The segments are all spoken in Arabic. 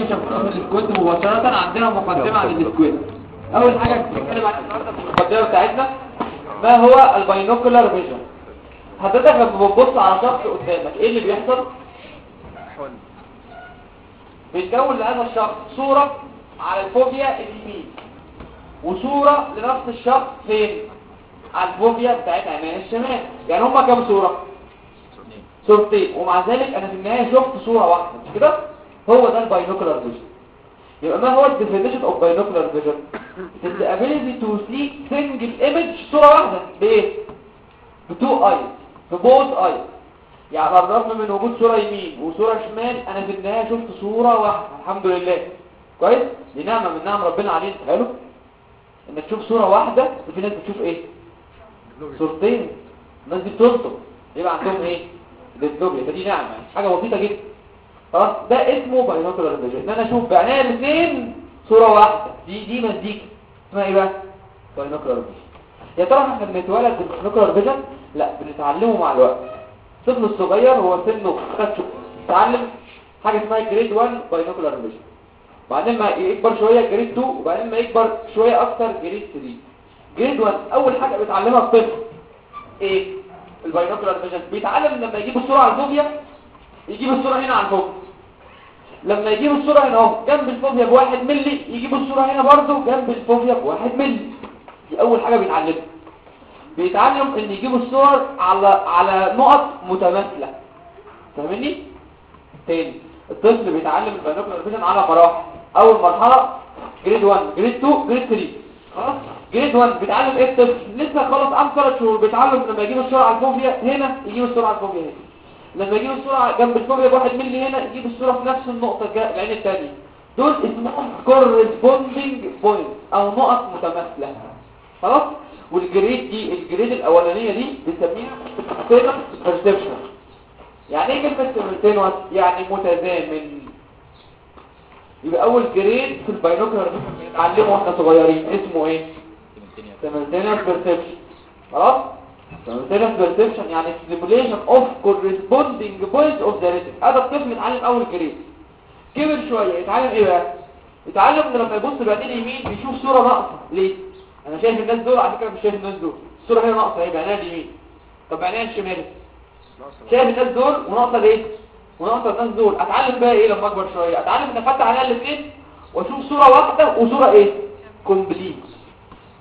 دلوقتي مش هنخش في ال squint مباشرة عندنا مقدمة عن ال squint أول حاجة بنتكلم في المقدمة بتاعتنا ما هو ال binocular vision؟ حضرتك لما بتبص على شخص قدامك إيه اللي بيحصل؟ بيتكون لهذا الشخص صورة على ال fovea اليمين وصورة لنفس الشخص فين؟ على ال fovea بتاعت عينيه الشمال. يعني هما كام صورة؟ صورتين. ومع ذلك أنا في النهاية شفت صورة واحدة مش كده؟ هو ده ال binocular vision. يبقى ما هو ال definition of binocular vision؟ Ability to see single image صورة واحدة. بإيه؟ ب two eyes ب both eyes يعني بالرغم من وجود صورة يمين وصورة شمال أنا في النهاية شفت صورة واحدة. الحمد لله. كويس؟ دي نعمة من نعم ربنا علينا. حلو؟ إنك تشوف صورة واحدة وفي ناس بتشوف إيه؟ صورتين. الناس دي بتلطم يبقى عندهم إيه؟ diplopia فدي نعمة. يعني حاجة بسيطة جدا. خلاص ده اسمه binocular vision إن أنا أشوف بعينيا الاثنين صورة واحدة. دي دي مزيكا. اسمها إيه بقى؟ binocular vision يا ترى إحنا بنتولد بال binocular vision لا بنتعلمه مع الوقت. الطفل الصغير هو سنه خدش يتعلم حاجة اسمها grade 1 binocular vision بعدين ما يكبر شوية grade 2 وبعدين ما يكبر شوية أكتر grade 3 grade 1 أول حاجة بيتعلمها الطفل إيه؟ ال binocular vision بيتعلم لما يجيب الصورة على ال fovea يجيب الصورة هنا على ال fovea لما يجيب الصورة هنا اهو جنب ال fovea بواحد ملي يجيب الصورة هنا برضو جنب ال fovea بواحد ملي. دي أول حاجة بيتعلمها. بيتعلم إن يجيب الصور على على نقط متماثلة. فاهمني؟ تاني الطفل بيتعلم ال binocular vision على مراحل. أول مرحلة grade 1 grade 2 grade 3 خلاص؟ grade 1 بيتعلم إيه الطفل؟ لسه خلاص ثلاث شهور بيتعلم لما يجيب الصورة على ال fovea هنا يجيب الصورة على ال fovea هنا. لما يجيب الصورة جنب ال fovea بواحد ملي هنا يجيب الصورة في نفس النقطة العين الثانية دول اسمهم corresponding points أو نقط متماثلة. خلاص؟ وال grade دي ال grade الأولانية دي بنسميها simultaneous perception. يعني إيه كلمة simultaneous يعني متزامن. يبقى أول grade في ال binocular بنتعلمه وإحنا صغيرين. اسمه إيه؟ Simultaneous perception. خلاص؟ Simultaneous perception يعني stimulation of corresponding points of the retina هذا الطفل يتعلم اول grade كبر شوية يتعلم إيه بقى يتعلم ان لما يبص بعينين اليمين بيشوف صورة ناقصة ليه أنا شايف الناس دول على فكرة مش شايف الناس دول الصورة هنا ناقصة إيه بعينيها اليمين طب بعينيها الشمال شايف الناس دول وناقصة ليه وناقصة الناس دول اتعلم بقى إيه لما اكبر شوية اتعلم ان افتح عليها الاثنين واشوف صورة واحدة وصورة إيه complete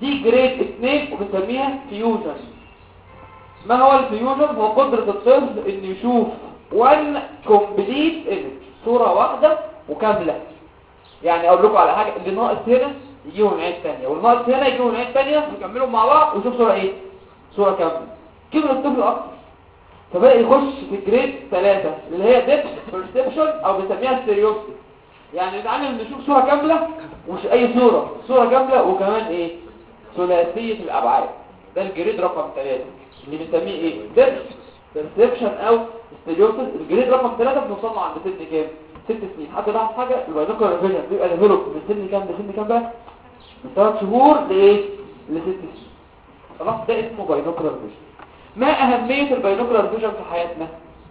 دي grade اثنين وبنسميها fusion ما هو ال fusion هو قدرة الطفل إن يشوف one complete image صورة واحدة وكاملة. يعني أقول لكم على حاجة اللي ناقص هنا يجيهم عين تانية والناقص هنا يجيهم عين تانية ويكملوا مع بعض ويشوف صورة إيه؟ صورة كاملة. كبر الطفل أكتر. فبدأ يخش في grade ثلاثة اللي هي depth perception أو بنسميها stereopsis يعني نتعلم نشوف صورة كاملة ومش أي صورة صورة كاملة وكمان إيه؟ ثلاثية الأبعاد. ده ال grade رقم ثلاثة. اللي بنسميه إيه؟ perception أو stereopsis ال grade رقم ثلاثة بنوصل له عند سن كام؟ ست سنين. حد لاحظ حاجة؟ ال binocular vision بيبقى develop من سن كام لسن كام بقى؟ من ثلاث شهور لإيه؟ لست سنين. خلاص؟ ده اسمه binocular vision ما أهمية ال binocular vision في حياتنا؟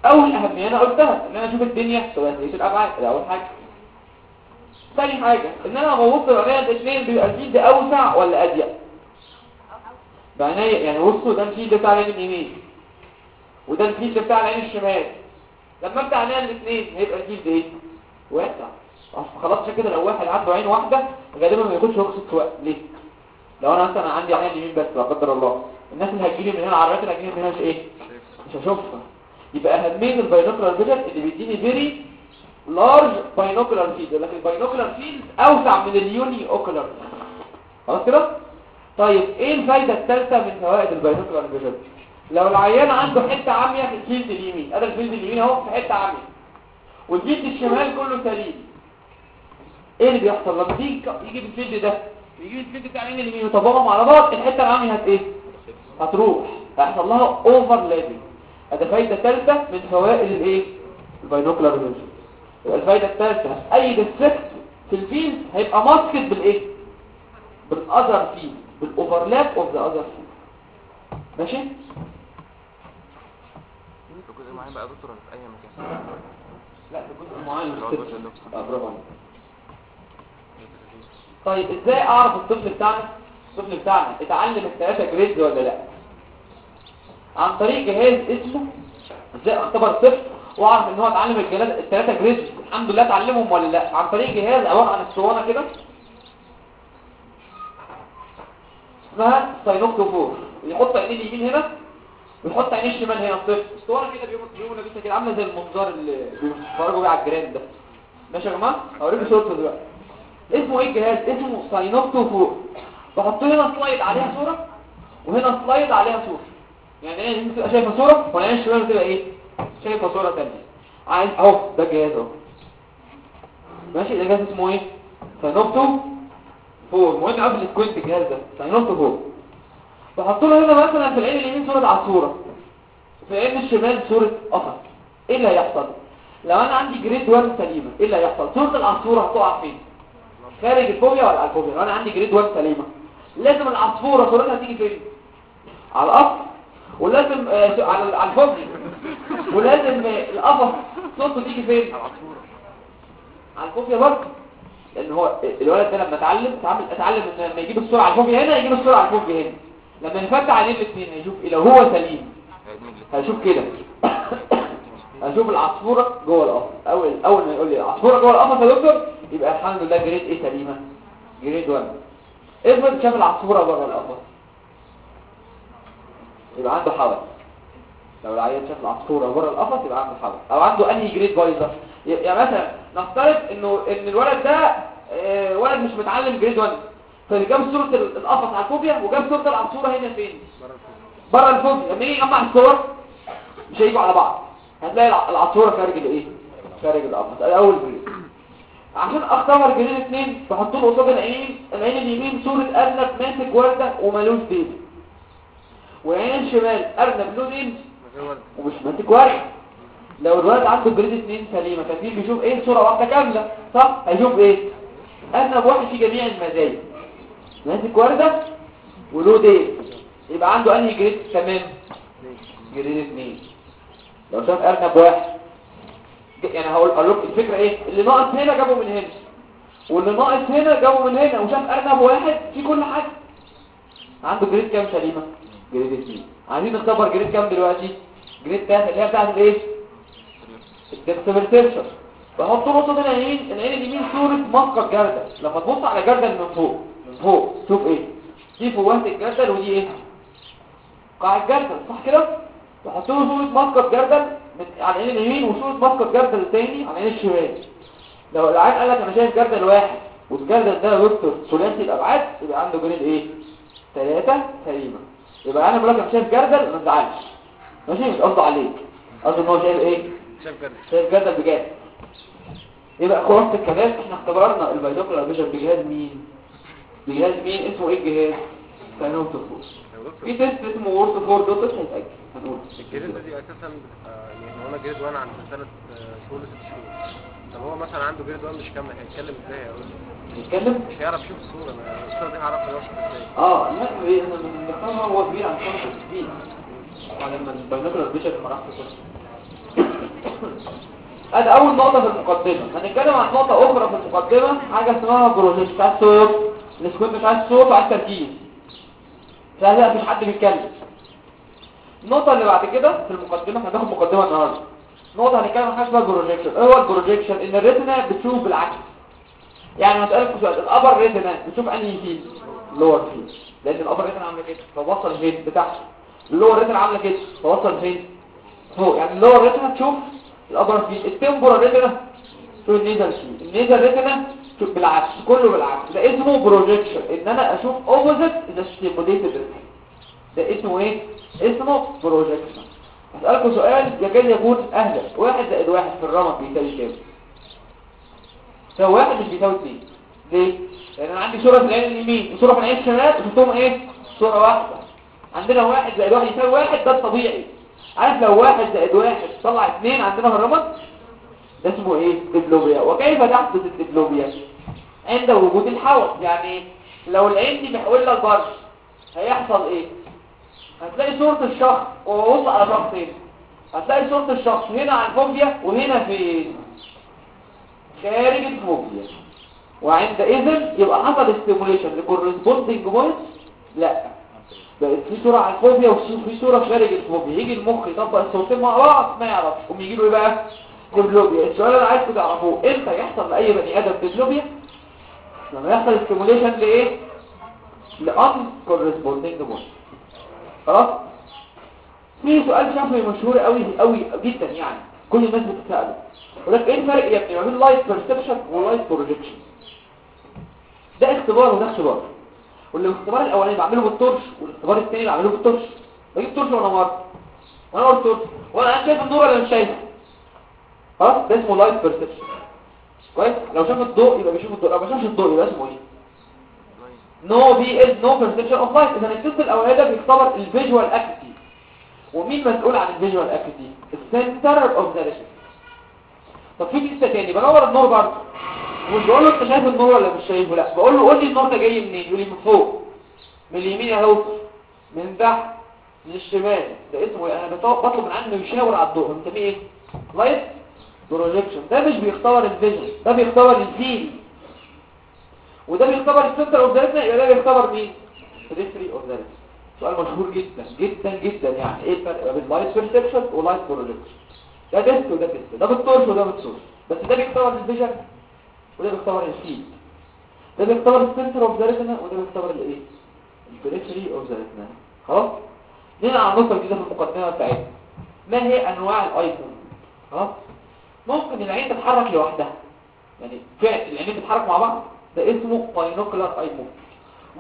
أول أهمية أنا قلتها إن أنا أشوف الدنيا. ثلاثية الأبعاد. ده أول حاجة. ثاني حاجة إن أنا ببص بعينيا الاثنين بيبقى ال field أوسع ولا أضيق؟ بعينيا يعني بصوا ده ال field بتاع العين اليمين وده ال field بتاع العين الشمال. لما افتح عينيا الاثنين هيبقى ال field إيه؟ واسع. خلاص كده لو واحد عنده عين واحدة غالبا ما ياخدش رخصة سواقه ليه؟ لو أنا مثلا عندي عين اليمين بس لا قدر الله. الناس اللي هتجيلي من هنا العربيات اللي هتجيلي من هنا مش إيه؟ مش هشوفها. يبقى أهمية ال binocular vision اللي بيديني very large binocular field لكن ال binocular field أوسع من ال uniocular خلاص كده؟ طيب إيه الفايدة الثالثه من فوائد ال binocular vision لو العيان عنده حتة عامية في ال field اليمين ادي ال field اليمين أهو في حتة عامية وال field الشمال كله سليم إيه اللي بيحصل؟ لما تيجي يجي ال field ده يجي ال field بتاع العين اليمين ويطبقهم على بعض الحتة العامية هت إيه؟ هتروح. هيحصل لها overlapping ادي فايدة ثالثه من فوائد الايه ال binocular vision يبقى الفايدة الثالثه أي defect في ال field هيبقى masked بالإيه؟ بال other field بال overlap of the other field ماشي؟ جزء معين بقى دكتور في أي مكان؟ لا ده جزء معين في برافو طيب إزاي أعرف الطفل بتاعنا؟ الطفل بتاعنا اتعلم الثلاثه grades ولا لا؟ عن طريق جهاز اسمه إزاي اختبر الطفل وأعرف إن هو اتعلم الثلاثه grades الحمد لله اتعلمهم ولا لا؟ عن طريق جهاز عن الصوانه كده. اسمها synoptophore يحط عينيه اليمين هنا ويحط عينيه الشمال هنا الطفل الصورة كده بيوم بيوم لابسه كده عاملة زي المنظار اللي بيتفرجوا بيه على الجيران ده. ماشي يا جماعة؟ هوريكم صورته دلوقتي. اسمه إيه الجهاز؟ اسمه synoptophore بحط هنا slide عليها صورة وهنا slide عليها صورة. يعني إيه انت تبقى شايفة صورة والعين الشمال تبقى إيه؟ شايفة صورة ثانية عايز اهو ده الجهاز اهو. ماشي ده جهاز اسمه إيه؟ synoptophore. مهم قبل ال squint الجهاز ده. synoptophore. بحط له هنا مثلا في العين اليمين صورة عصفوره في العين الشمال صورة قفص إيه اللي هيحصل؟ لو أنا عندي grade 1 سليمة إيه اللي هيحصل؟ صورة العصفورة هتقع فين؟ خارج ال fovea ولا على ال fovea؟ لو أنا عندي grade 1 سليمة. لازم العصفورة صورتها تيجي فين؟ على القفص ولازم آه على على الفوبيا. ولازم آه القفص صوته تيجي فين؟ على الفوبيا برضه. لأن هو الولد ده لما اتعلم اتعلم اتعلم ان لما يجيب الصورة على الفوبيا هنا يجيب الصورة على الفوبيا هنا. لما يفتح عليه الاثنين هيشوف لو هو سليم. هيشوف كده. هشوف العصفورة جوه القفص. أول أول ما يقول لي العصفورة جوه القفص يا دكتور يبقى الحمد لله grade إيه سليمة؟ grade 1 افرض شاف العصفورة بره القفص. يبقى عنده حول لو العيان شاف العصفورة بره القفص يبقى عنده حول أو عنده أنهي grade بايظة. يعني مثلا نفترض إنه إن الولد ده آه، ولد مش متعلم grade 1 فجاب صورة القفص على ال fovea وجاب صورة العصفوره هنا فين؟ بره ال fovea. لما يجي يجمع الصور مش هيجوا على بعض. هتلاقي الع- العصفوره خارج الإيه؟ خارج القفص أول grade عشان اختبر grade اثنين بحط له قصاد العين. العين اليمين صورة أرنب ماسك وردة ومالوش ديل والعين الشمال أرنب له ديل ومش ماسك وردة. لو الولد عنده grade اثنين سليمة ففي بيشوف إيه صورة واحدة كاملة صح؟ هيشوف إيه؟ ارنب واحد في جميع المزايا. ماسك ورده وله ديل يبقى عنده أنهي grade؟ تمام. grade اثنين لو شاف أرنب واحد يعني هقول لكم الفكرة إيه؟ اللي ناقص هنا جابه من هنا. واللي ناقص هنا جابه من هنا وشاف أرنب واحد في كل حاجة. عنده grade كام سليمة؟ grade اثنين عايزين نختبر grade كام دلوقتي؟ grade 3 اللي هي بتاعت الإيه؟ ال depth perception بحط له قصاد العين العين اليمين صورة مسقط جردل. لما تبص على جردل من فوق من فوق شوف إيه؟ دي فوهة الجردل ودي إيه قاع الجردل صح كده؟ بحط له صورة مسقط جردل على العين اليمين وصورة مسقط جردل تاني على العين الشمال. لو العين قال لك أنا شايف جردل واحد والجردل ده يا ثلاثي الأبعاد يبقى عنده جريد إيه؟ ثلاثة سليمة يبقى أنا بقول لك أنا شايف جردل ما تزعلش. ماشي؟ مش قصده عليك. قصده إن هو شايف إيه؟ شايف جد شايف جردل بجد. يبقى خلاصة الكلام إحنا اختبرنا ال binocular vision بجهاز مين؟ بجهاز مين؟ اسمه إيه الجهاز؟ synoptophore في test اسمه Worth four dots هيتأكد هنقول. ال grade دي أساسا آه، يعني هو أنا grade 1 عند ثلاث شهور ست شهور. طب هو مثلا عنده grade 1 مش كامل هيتكلم إزاي يا نتكلم مش هيعرف يشوف الصورة أنا الصورة دي هعرف يوصف إزاي. آه لا إيه أنا بنختارها هو كبير عن خمسة كبير لما ال binocular vision ما راحش ادي أول نقطة في المقدمة. هنتكلم عن نقطة أخرى في المقدمة حاجة اسمها project بتاع الصوت السكوت مش عايز صوت وعايز تركيز. مش عايز مفيش حد بيتكلم. النقطة اللي بعد كده في المقدمة إحنا هناخد مقدمة النهاردة. نقطة هنتكلم عن حاجة اسمها ال projection إيه هو ال projection إن ال retina بتشوف بالعكس. يعني هسألك سؤال. ال upper retina بتشوف أنهي field؟ ال lower field. لأن ال upper retina عاملة كده. فباصة فين بتاعها. ال lower retina عاملة كده. فباصة فين فوق يعني اللور ريتنا تشوف الابر فيل التمبورال ريتنا تشوف النيزل فيل النيزل ريتنا تشوف بالعكس كله بالعكس. ده اسمه projection إن أنا أشوف opposite the stimulated retina ده اسمه إيه؟ اسمه projection هسألكم سؤال يكاد يكون أهلا واحد زائد واحد في الرمد بيساوي كام؟ لو واحد مش بيساوي اثنين ليه؟ لأن أنا عندي صورة في العين اليمين وصورة في العين الشمال وشفتهم إيه؟ صورة واحدة. عندنا واحد زائد واحد يساوي واحد ده الطبيعي. عارف لو واحد زائد واحد طلع اثنين عندنا في الرمض ده اسمه إيه؟ دبلوبيا. وكيف تحدث الدبلوبيا؟ عند وجود الحول يعني لو العين دي محولة لبره هيحصل إيه؟ هتلاقي صورة الشخص. وبص على شخصين هتلاقي صورة الشخص هنا على الفوبيا وهنا فين؟ خارج الفوبيا. وعندئذ يبقى حصل stimulation ل corresponding point؟ لا. بقت في صورة على ال fovea وفي صورة خارج ال fovea يجي المخ يطبق الصورتين مع بعض ما يعرفش قوم يجي له إيه بقى؟ diplopia السؤال اللي عايزكم تعرفوه إمتى يحصل لأي بني آدم diplopia لما يحصل stimulation لإيه؟ ل non corresponding point خلاص؟ في سؤال شفوي مشهور قوي قوي جدا يعني. كل الناس بتسأله. يقول لك إيه الفرق يا ابني ما بين light perception و light projection ده اختبار وده اختبار. والاختبار الأولاني بعمله بال torch والاختبار الثاني بعمله بال torch بجيب torch وأنا مر وأنا أقول torch وأنا أنا شايف النور ولا مش شايفه؟ خلاص ده اسمه light perception كويس؟ لو شاف الضوء يبقى بيشوف الضوء. لو ما شافش الضوء يبقى اسمه إيه؟ no PL is no perception of light اذا ال test الأولاني ده بيختبر ال visual acuity ومين مسؤول عن ال visual acuity ال center of the طب في لسه تاني. بدور النور برضه. مش بقول له انت شايف النور ولا مش شايفه؟ لا بقول له قول لي النور ده جاي منين؟ يقول لي من فوق من اليمين اهو من تحت من الشمال. ده اسمه إيه؟ أنا بطلب من عنه يشاور على الضوء. بنسميه إيه light projection ده مش بيختبر ال vision ده بيختبر ال field. وده بيختبر ال center of the يبقى ده بيختبر مين؟ periphery of the سؤال مشهور جدا جدا جدا. يعني إيه الفرق بين light perception و light projection ده test وده test ده بال torch وده بال torch بس ده بيختبر ال vision؟ وده بيختبر ال field ده بيختبر ال center of the retina وده بيختبر الايه ال periphery of the retina خلاص على النقطه الجديده في المقدمه بتاعتنا ما هي انواع ال eye movement خلاص ممكن العين تتحرك لوحدها يعني فعل العينين تتحرك مع بعض ده اسمه binocular eye movement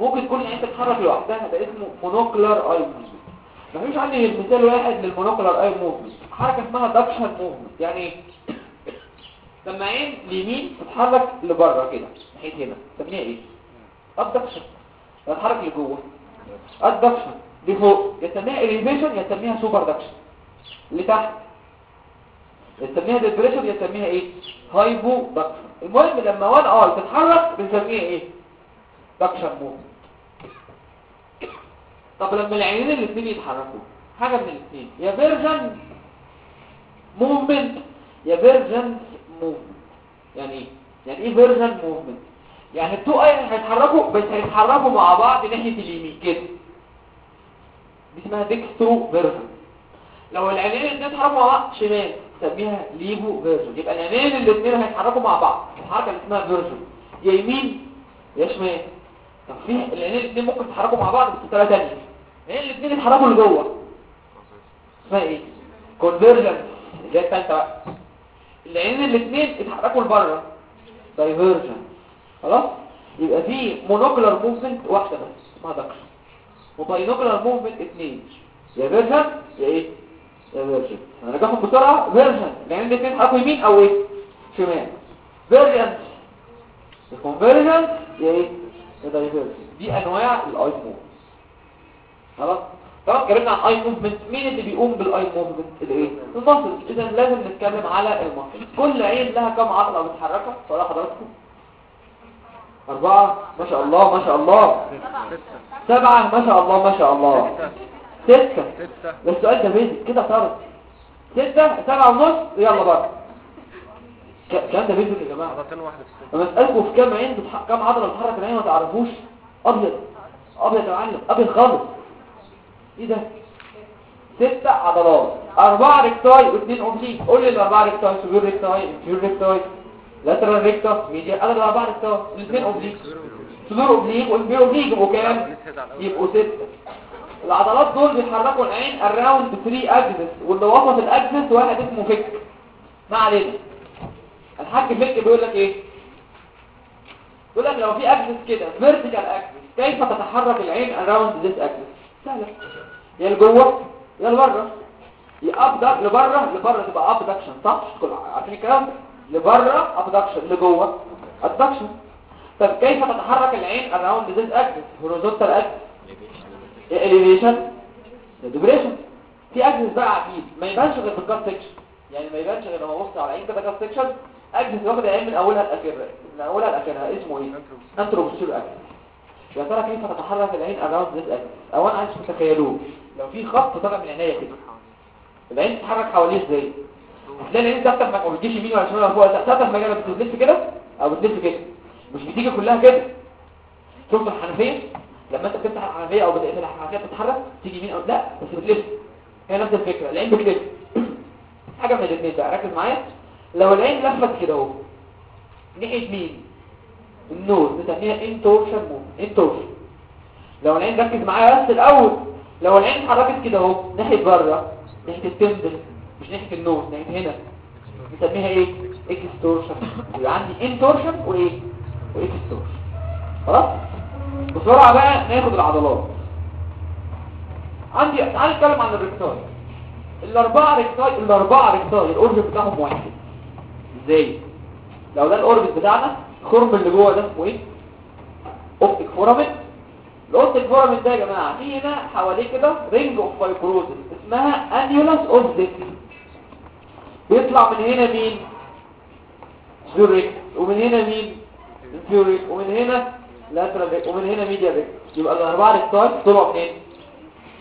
ممكن كل عين تتحرك لوحدها ده اسمه monocular eye movement مفيش عندي مثال واحد لل monocular eye movement حركه اسمها duction movement يعني إيه لما عين اليمين. تتحرك لبره كده. ناحية هنا. تسميها إيه؟ abduction تتحرك لجوه. adduction لفوق يسميها elevation يسميها supraduction لتحت يسميها depression يسميها إيه؟ hypoduction المهم لما one eye تتحرك بنسميها إيه؟ duction movement طب لما العينين الاثنين يتحركوا. حاجة من الاثنين يا version movement يا vergence movement يعني إيه يعني إيه version movement يعني ال two eyes هيتحركوا بس هيتحركوا مع بعض ناحية اليمين كده. دي اسمها dextroversion لو العينين الاثنين اتحركوا مع بعض شمال نسميها levoversion يبقى العينين الاثنين هيتحركوا مع بعض. الحركة اللي اسمها version يا يمين يا شمال. طب في العينين الاثنين ممكن يتحركوا مع بعض بس بطريقة ثانية العينين الاثنين يتحركوا لجوه. اسمها إيه؟ convergence اللي هي الثالثه بقى. العينين الاثنين اتحركوا لبره. divergence خلاص؟ يبقى في monocular movement واحدة بس اسمها duction و binocular movement اثنين يا version يا إيه؟ يا vergence أنا راجعهم بسرعة. version العينين الاثنين اتحركوا يمين أو إيه؟ شمال. vergence ال convergence يا إيه؟ يا divergence دي أنواع ال eye movement خلاص؟ طبعا اتكلمنا عن eye movement. مين اللي بيقوم بال eye movement؟ الايه؟ ال muscle إذا لازم نتكلم على ال muscle كل عين لها كم عضله بتحركها سؤال حضراتكم أربعة. ما شاء الله ما شاء الله. سبعة. ما شاء الله ما شاء الله. ستة. ستة. ده السؤال ده basic كده صارت ستة. سبعة ونص. يلا بقى. ك- الكلام ده basic يا جماعة. عضلتين واحدة في لما اسألكم في كام عين بتح... كام عضلة بتحرك العين ما تعرفوش أبيض. أبيض يا معلم. أبيض خالص. إيه ده ست عضلات. أربعة recti واثنين oblique قول لي الأربعة recti superior recti inferior recti lateral recti medial. أنا الأربعة recti الاثنين oblique superior oblique و inferior oblique يبقوا كام؟ يبقوا ستة. العضلات دول بيحركوا العين around 3 axis واللي وسط ال axis واحد اسمه Fick ما علينا. الحاج Fick بيقول لك إيه؟ بيقول لك لو في axis كده vertical axis كيف تتحرك العين around this axis سهلة. يا لجوه يا لبرة. يا ابدا لبرة لبرة تبقى abduction صح؟ كل عارفين الكلام ده؟ لبرة abduction لجوه adduction طب كيف تتحرك العين around this axis horizontal axis. elevation depression في axis بقى عجيب. ما يبانش غير في ال cut section يعني ما يبانش غير لما ابص على عين كده cut section axis واخد العين من أولها لآخرها. من أولها لآخرها. اسمه إيه؟ anteroposterior axis يا ترى كيف تتحرك العين around this axis أو أنا عايز تتخيلوه. لو في خط طالع من عينيا كده. العين تتحرك حواليه إزاي؟ هتلاقي العين ثابته ما بتجيش يمين ولا شمال ولا فوق. في مكانها بتلف كده؟ أو بتلف كده. مش بتيجي كلها كده. شفت الحنفية؟ لما انت بتفتح الحنفية أو بتقفل الحنفية بتتحرك تيجي يمين أو لا بس بتلف. هي نفس الفكرة. العين بتلف. حاجة من الاثنين بقى. ركز معايا. لو العين لفت كده أهو ناحية مين؟ ال nose. بنسميها intorsion move intorsion لو العين ركز معايا بس الأول لو العين اتحركت كده اهو ناحية بره ناحية ال temple مش ناحية ال nose ناحية هنا. بنسميها إيه؟ extorsion يبقى عندي intorsion وايه و extorsion خلاص؟ بسرعة بقى ناخد العضلات. عندي تعال نتكلم عن ال recti الأربعة recti الأربعة recti ال origin بتاعهم واحد. إزاي؟ لو ده ال orbit بتاعنا الخرم اللي جوه ده اسمه إيه؟ optic foramen ال optic foramen ده يا جماعة في هنا حواليه كده ring of fibrosis اسمها annulus of بيطلع من هنا مين؟ superior rec ومن هنا مين؟ inferior rec ومن هنا lateral ومن هنا medial rec يبقى الأربعة recti طلعوا منين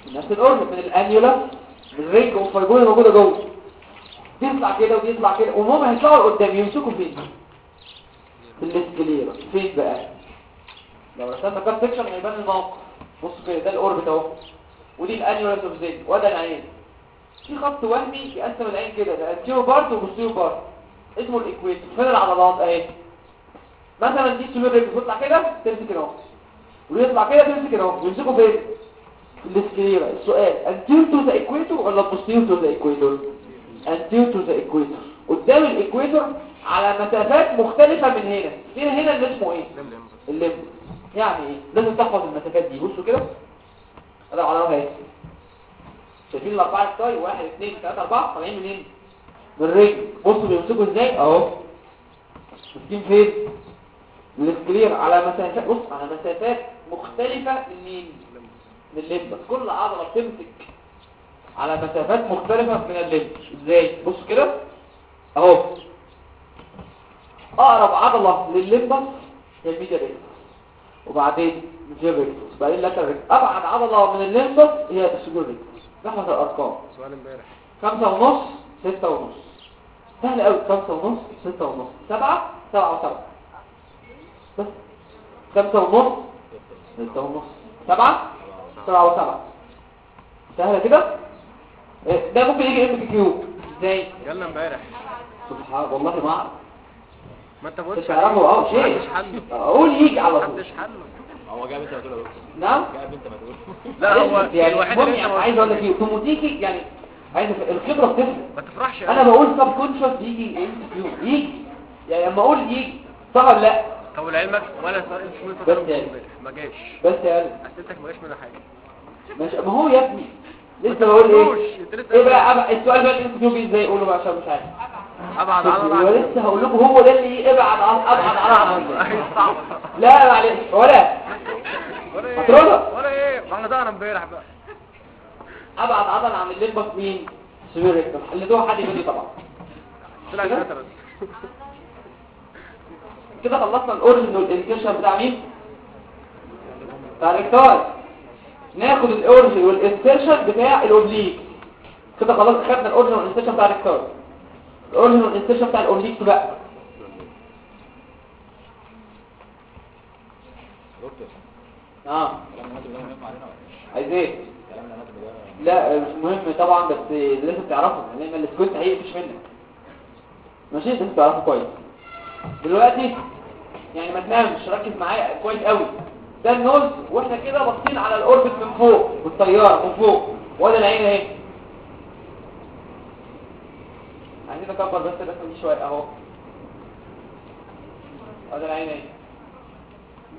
من نفس الاوربت من ال annulus من ال ring of fibrosis موجودة جوه. تطلع كده وتطلع كده. وهم هيطلعوا لقدام يمسكوا فين؟ في فين بقى؟ لو رسمنا cut section هيبان الموقع بص كده ده ال orbit اهو. ودي ال annulus of Zinn وده العين. في خط وهمي يقسم العين كده ده anterior part و posterior part اسمه ال equator فين العضلات؟ أهي. مثلا دي superior rec بتطلع كده تمسك اهو ويطلع كده تمسك اهو يمسكوا فين؟ في ال sclera السؤال anterior to the equator ولا posterior to the equator anterior to the equator قدام ال equator على مسافات مختلفة من هنا. فين هنا اللي اسمه إيه؟ ال limbus يعني إيه لازم تحفظ المسافات دي. بصوا كده. ادعوا على وهي شايفين الأربعة ستاي واحد اثنين ثلاثة أربعة طالعين منين؟ من الرجل. بصوا بيمسكوا إزاي؟ أهو. ماسكين فين؟ ال sclera على مسافات. بص على مسافات مختلفة من مين؟ من ال limbus بس كل عضلة بتمسك على مسافات مختلفة من ال limbus إزاي؟ بصوا كده. أهو. أقرب عضلة للل limbus هي ال medial rectus وبعدين ال inferior rectus وبعدين lateral rectus أبعد عضلة من ال limbus هي ال superior rectus نحفظ الأرقام. سؤال امبارح. خمسة ونص ستة ونص. سهل قوي خمسة ونص ستة ونص. سبعة سبعة وسبعة. بس. خمسة ونص ستة ونص. سبعة سبعة وسبعة. سهلة كده؟ إيه، ده ممكن يجي ام كيو إزاي؟ جالنا امبارح. سبحان والله ما أعرف. ما انت مش قلتش هيعرفوا آه شيء محدش حله أقول يجي على طول. محدش حله هو جاب انت ما تقول. نعم؟ جاب انت ما تقول. لا هو يعني الوحيد اللي يعني انت عايز أقول لك إيه اوتوماتيكي يعني عايز الخبرة بتفرق. ما تفرحش أنا بقول سب كونشس كيو يجي. يعني لما أقول يجي صح ولا لا. طب لعلمك ولا سؤال اسمه بس انت ما جاش. بس يا قلب اسئلتك ما جاش منها حاجة. ماشي ما هو يا ابني. لسه بقول إيه؟ أنت إيه بقى. السؤال بقى بي إزاي؟ اقوله بقى عشان مش عارف. أبعد عن ولسه هقول لكم هو ده اللي أبعد عن أبعد عن لا معلش ولا. ولا إيه؟ هترولها. ولا إيه؟ ما إحنا ضاعنا امبارح بقى. أبعد عضله عن الليمبس مين؟ سويرك اللي هو حد يقول طبعا. طلع كده؟ كده خلصنا الاوريجن والانتشن بتاع مين؟ بتاع الريكتاي ناخد الاوريجن والانتشن بتاع الأوبليك. كده خلاص خدنا الاوريجن والانتشن بتاع الريكتاي الاوريجن والانتشن بتاع الاوبليك بقى. آه. ولا؟ عايز إيه؟ لا مش مهم طبعا بس لازم تعرفه لأن السكوت هيقفش منك. ماشي؟ لازم تعرفه كويس. دلوقتي يعني ما تنامش ركز معايا كويس قوي ده النوز وإحنا كده باصين على الأوربت من فوق بالطياره من فوق وده العين اهي عايزين نكبر بس الرسمه دي شوية أهو. وده العين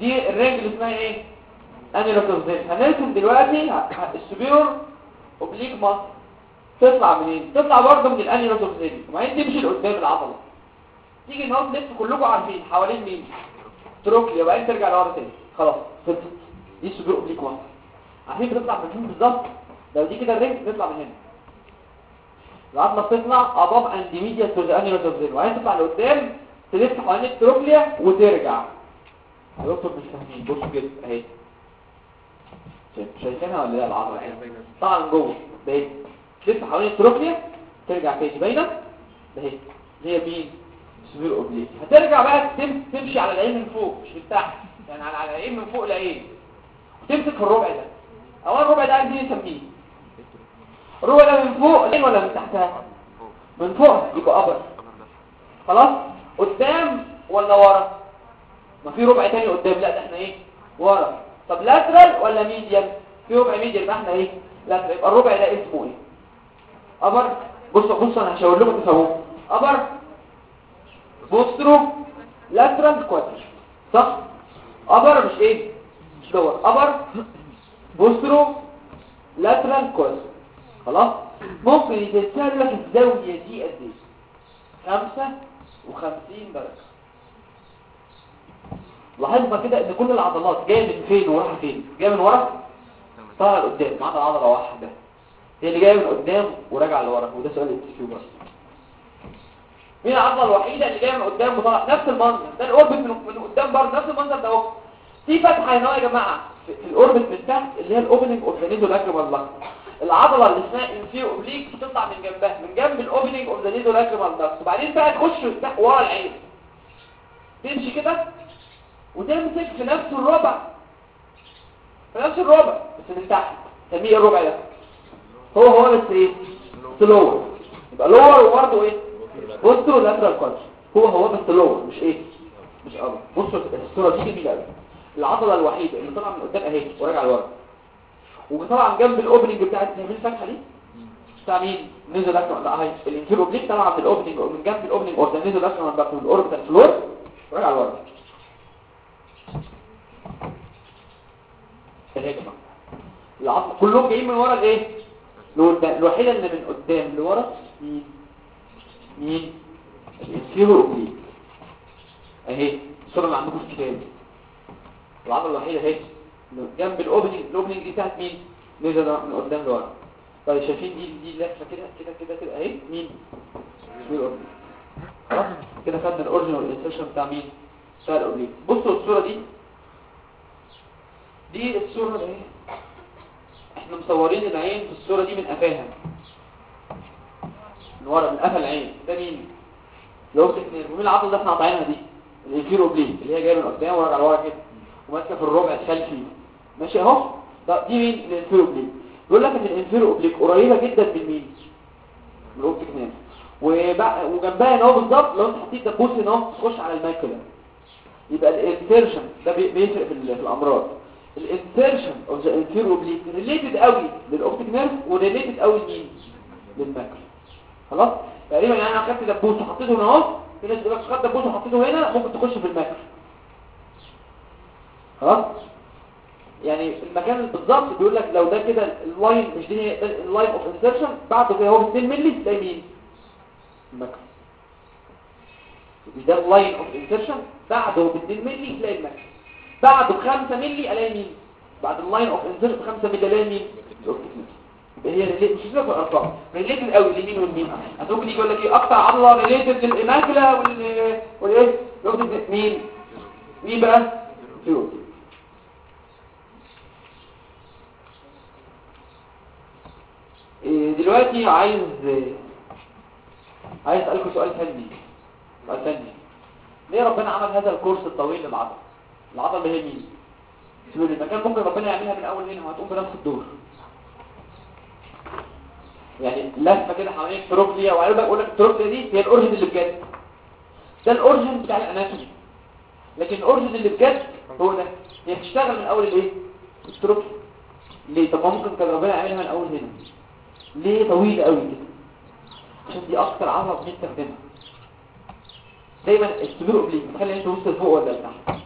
دي الرجل اللي اسمها إيه؟ annulus of Zinn هنرسم دلوقتي ال superior oblique muscle تطلع منين؟ تطلع برضه من ال annulus of Zinn وبعدين تمشي لقدام العضلة. تيجي النهارده لسه كلكم عارفين. حوالين مين؟ trochlea. وبعدين ترجع لورا تاني. خلاص. خلصت دي ال superior oblique muscle عارفين بتطلع من فين بالظبط؟ لو دي كده الرجل بتطلع من هنا. العضله بتطلع above and medial to the annulus of Zinn وبعدين تطلع لقدام تلف حوالين ال trochlea وترجع. يا دكتور مش فاهمين. بصوا كده اهي. شايف- شايفينها ولا لا العضله اهي طبعا جوه. باين تلف حوالين ال trochlea ترجع تاني. باينة؟ اهي. هي مين؟ superior oblique هترجع بقى تم- تمشي على العين من فوق مش من تحت. يعني على العين من فوق العين وتمسك في الربع ده. اولا الربع ده عايزين نسميه. الربع ده من فوق العين ولا من تحتها؟ من فوق يبقى upper. خلاص؟ قدام ولا ورا؟ ما في ربع تاني قدام لا ده إحنا إيه؟ ورا. طب lateral ولا medial في ربع medial يبقى إحنا إيه؟ lateral يبقى الربع ده اسمه إيه؟ upper. بصوا بصوا أنا هشاور لكم تفهموا upper. postero lateral quadrant صح؟ upper مش إيه؟ مش lower upper. postero لاترال كوادر خلاص؟ ممكن يتسال لك الزاوية دي قد إيه؟ 55 درجه لاحظنا كده إن كل العضلات جاية من فين ورايحه فين؟ جاية من ورا؟ طالعه لقدام ما عدا عضله واحدة. هي اللي جاية من قدام وراجعة لورا. وده سؤال التسيو بس. مين العضلة الوحيدة اللي جاية من قدام وطالعه نفس المنظر. ده الأوربت من قدام برضه. نفس المنظر ده أهو. في فتحة هنا يا جماعة في ال orbit من تحت اللي هي ال opening of the nasolacrimal duct العضلة اللي اسمها inferior oblique بتطلع من جنبها من جنب ال opening of the nasolacrimal duct وبعدين بقى تخش تحت ورا العين. تمشي كده وتمسك في نفس الربع. في نفس الربع بس من تحت. سميه إيه الربع ده. هو هو بس إيه؟ lower يبقى lower وبرضه إيه؟ بصوا lateral كونش هو هو بس lower مش إيه؟ مش upper بصوا الصورة دي جميلة قوي العضلة الوحيدة اللي طالعة من قدام أهي وراجعة لورا. من جنب ال opening بتاعت هي الفتحه دي بتاع مين؟ nasolacrimal لا هي ال inferior oblique طالعه من ال opening من جنب ال opening of the nasolacrimal duct من ال orbital floor وراجعه لورا العظم كلهم جايين من ورا الإيه؟ لقدام الوحيدة اللي من قدام لورا مين؟ مين؟ ال inferior oblique. أهي الصورة اللي عندكم في الكتاب. العضلة الوحيدة أهي. جنب ال opening ال opening دي بتاعت مين؟ nasolacrimal من قدام لورا طيب شايفين دي دي لفه كده كده كده كده اهي مين؟ ال inferior oblique خلاص؟ كده خدنا ال origin وال insertion بتاع مين؟ بتاع ال oblique بصوا الصورة دي. دي الصورة دي. إحنا مصورين العين في الصورة دي من قفاها. من ورا من قفا العين. ده مين؟ ال optic nerve ومين العضلة اللي إحنا قاطعينها دي؟ ال inferior oblique اللي هي جاية من قدام وراجعه لورا كده. وماسكه في الربع الخلفي ماشي اهو. ده دي مين؟ ال inferior oblique بيقول لك إن ال inferior oblique قريبة جدا من مين؟ من ال optic nerve وجنبها أهو بالظبط لو أنت حطيت دبوس هنا تخش على ال macula يبقى ال insertion ده بي- بيفرق في ال- في الأمراض. ال insertion of the inferior oblique related قوي لل optic nerve و related قوي لمين؟ لل macula خلاص؟ تقريبا يعني أنا خدت دبوس وحطيته هنا أهو. في ناس تقول لك خدت دبوس وحطيته هنا ممكن تخش في ال macula يعني المكان بالظبط بيقول لك لو ده كده ال line مش دي ال line of insertion بعده كده هو ب 2 مللي تلاقي مين؟ ال macula مش ده ال line of insertion بعده ب 2 مللي تلاقي ال macula بعده ب 5 مللي ألاقي مين؟ بعد ال line of insertion ب 5 مللي ألاقي مين؟ هي مش فاكر الأرقام. related قوي لمين والمين؟ اصل ممكن يجي يقول لك إيه؟ أكتر عضله related لل macula وال والإيه؟ nerve. مين؟ مين بقى؟ فيو إيه، دلوقتي عايز عايز أسألكم سؤال ثاني سؤال ثاني ليه ربنا عمل هذا ال course الطويل للعضله العضله اللي هي مين؟ لي المكان ممكن ربنا يعملها من أول هنا وهتقوم بنفس الدور. يعني لفة كده حوالين ال trochlea وقالوا بقى أقول لك ال trochlea دي هي ال origin اللي بجد. ده ال origin بتاع ال anatomy لكن ال origin اللي بجد هو ده. هي بتشتغل من أول الإيه؟ ال trochlea. ليه؟ طب ممكن كان ربنا يعملها من أول هنا. ليه طويله قوي كده؟ عشان دي أكتر عضلة بنستخدمها دايما ال superior oblique بتخلي أنت تبص لفوق ولا لتحت؟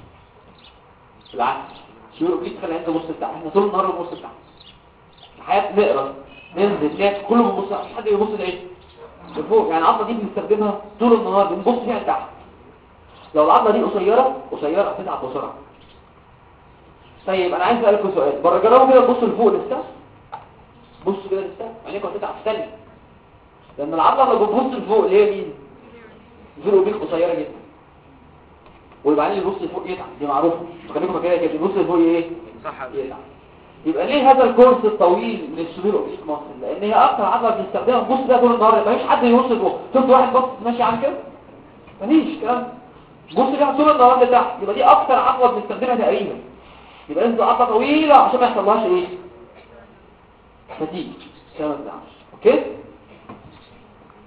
بالعكس. ال superior oblique تخلي أنت تبص لتحت. إحنا طول النهار بنبص لتحت. الحياة نقرا ننزل ناكل كله بنبص مش حد بيبص لايه لفوق. يعني العضلة دي بنستخدمها طول النهار بنبص فيها لتحت. لو العضلة دي قصيرة قصيرة هتتعب بسرعة. طيب أنا عايز أسألكم سؤال. بره كده تبصوا لفوق لسه بصوا كده لسه عينيكم هتتعب ثانية لأن العضله اللي بتبص لفوق اللي هي مين؟ inferior oblique قصيرة جدا. وبعدين يبص لفوق يتعب دي معروفة. خليكم فاكرين كده يبص لفوق إيه؟ يتعب. يبقى ليه هذا ال course الطويل من ال superior oblique muscle؟ لأن هي أكتر عضله بنستخدمها بص بيها طول النهار مفيش حد يبص لفوق. شفت واحد بص ماشي عامل كده؟ مفيش كلام. بص كده طول النهار اللي تحت يبقى دي أكتر عضله بنستخدمها تقريبا. يبقى لازم عضله طويلة عشان ما يحصلهاش إيه؟ fatigue ما تزعلش okay؟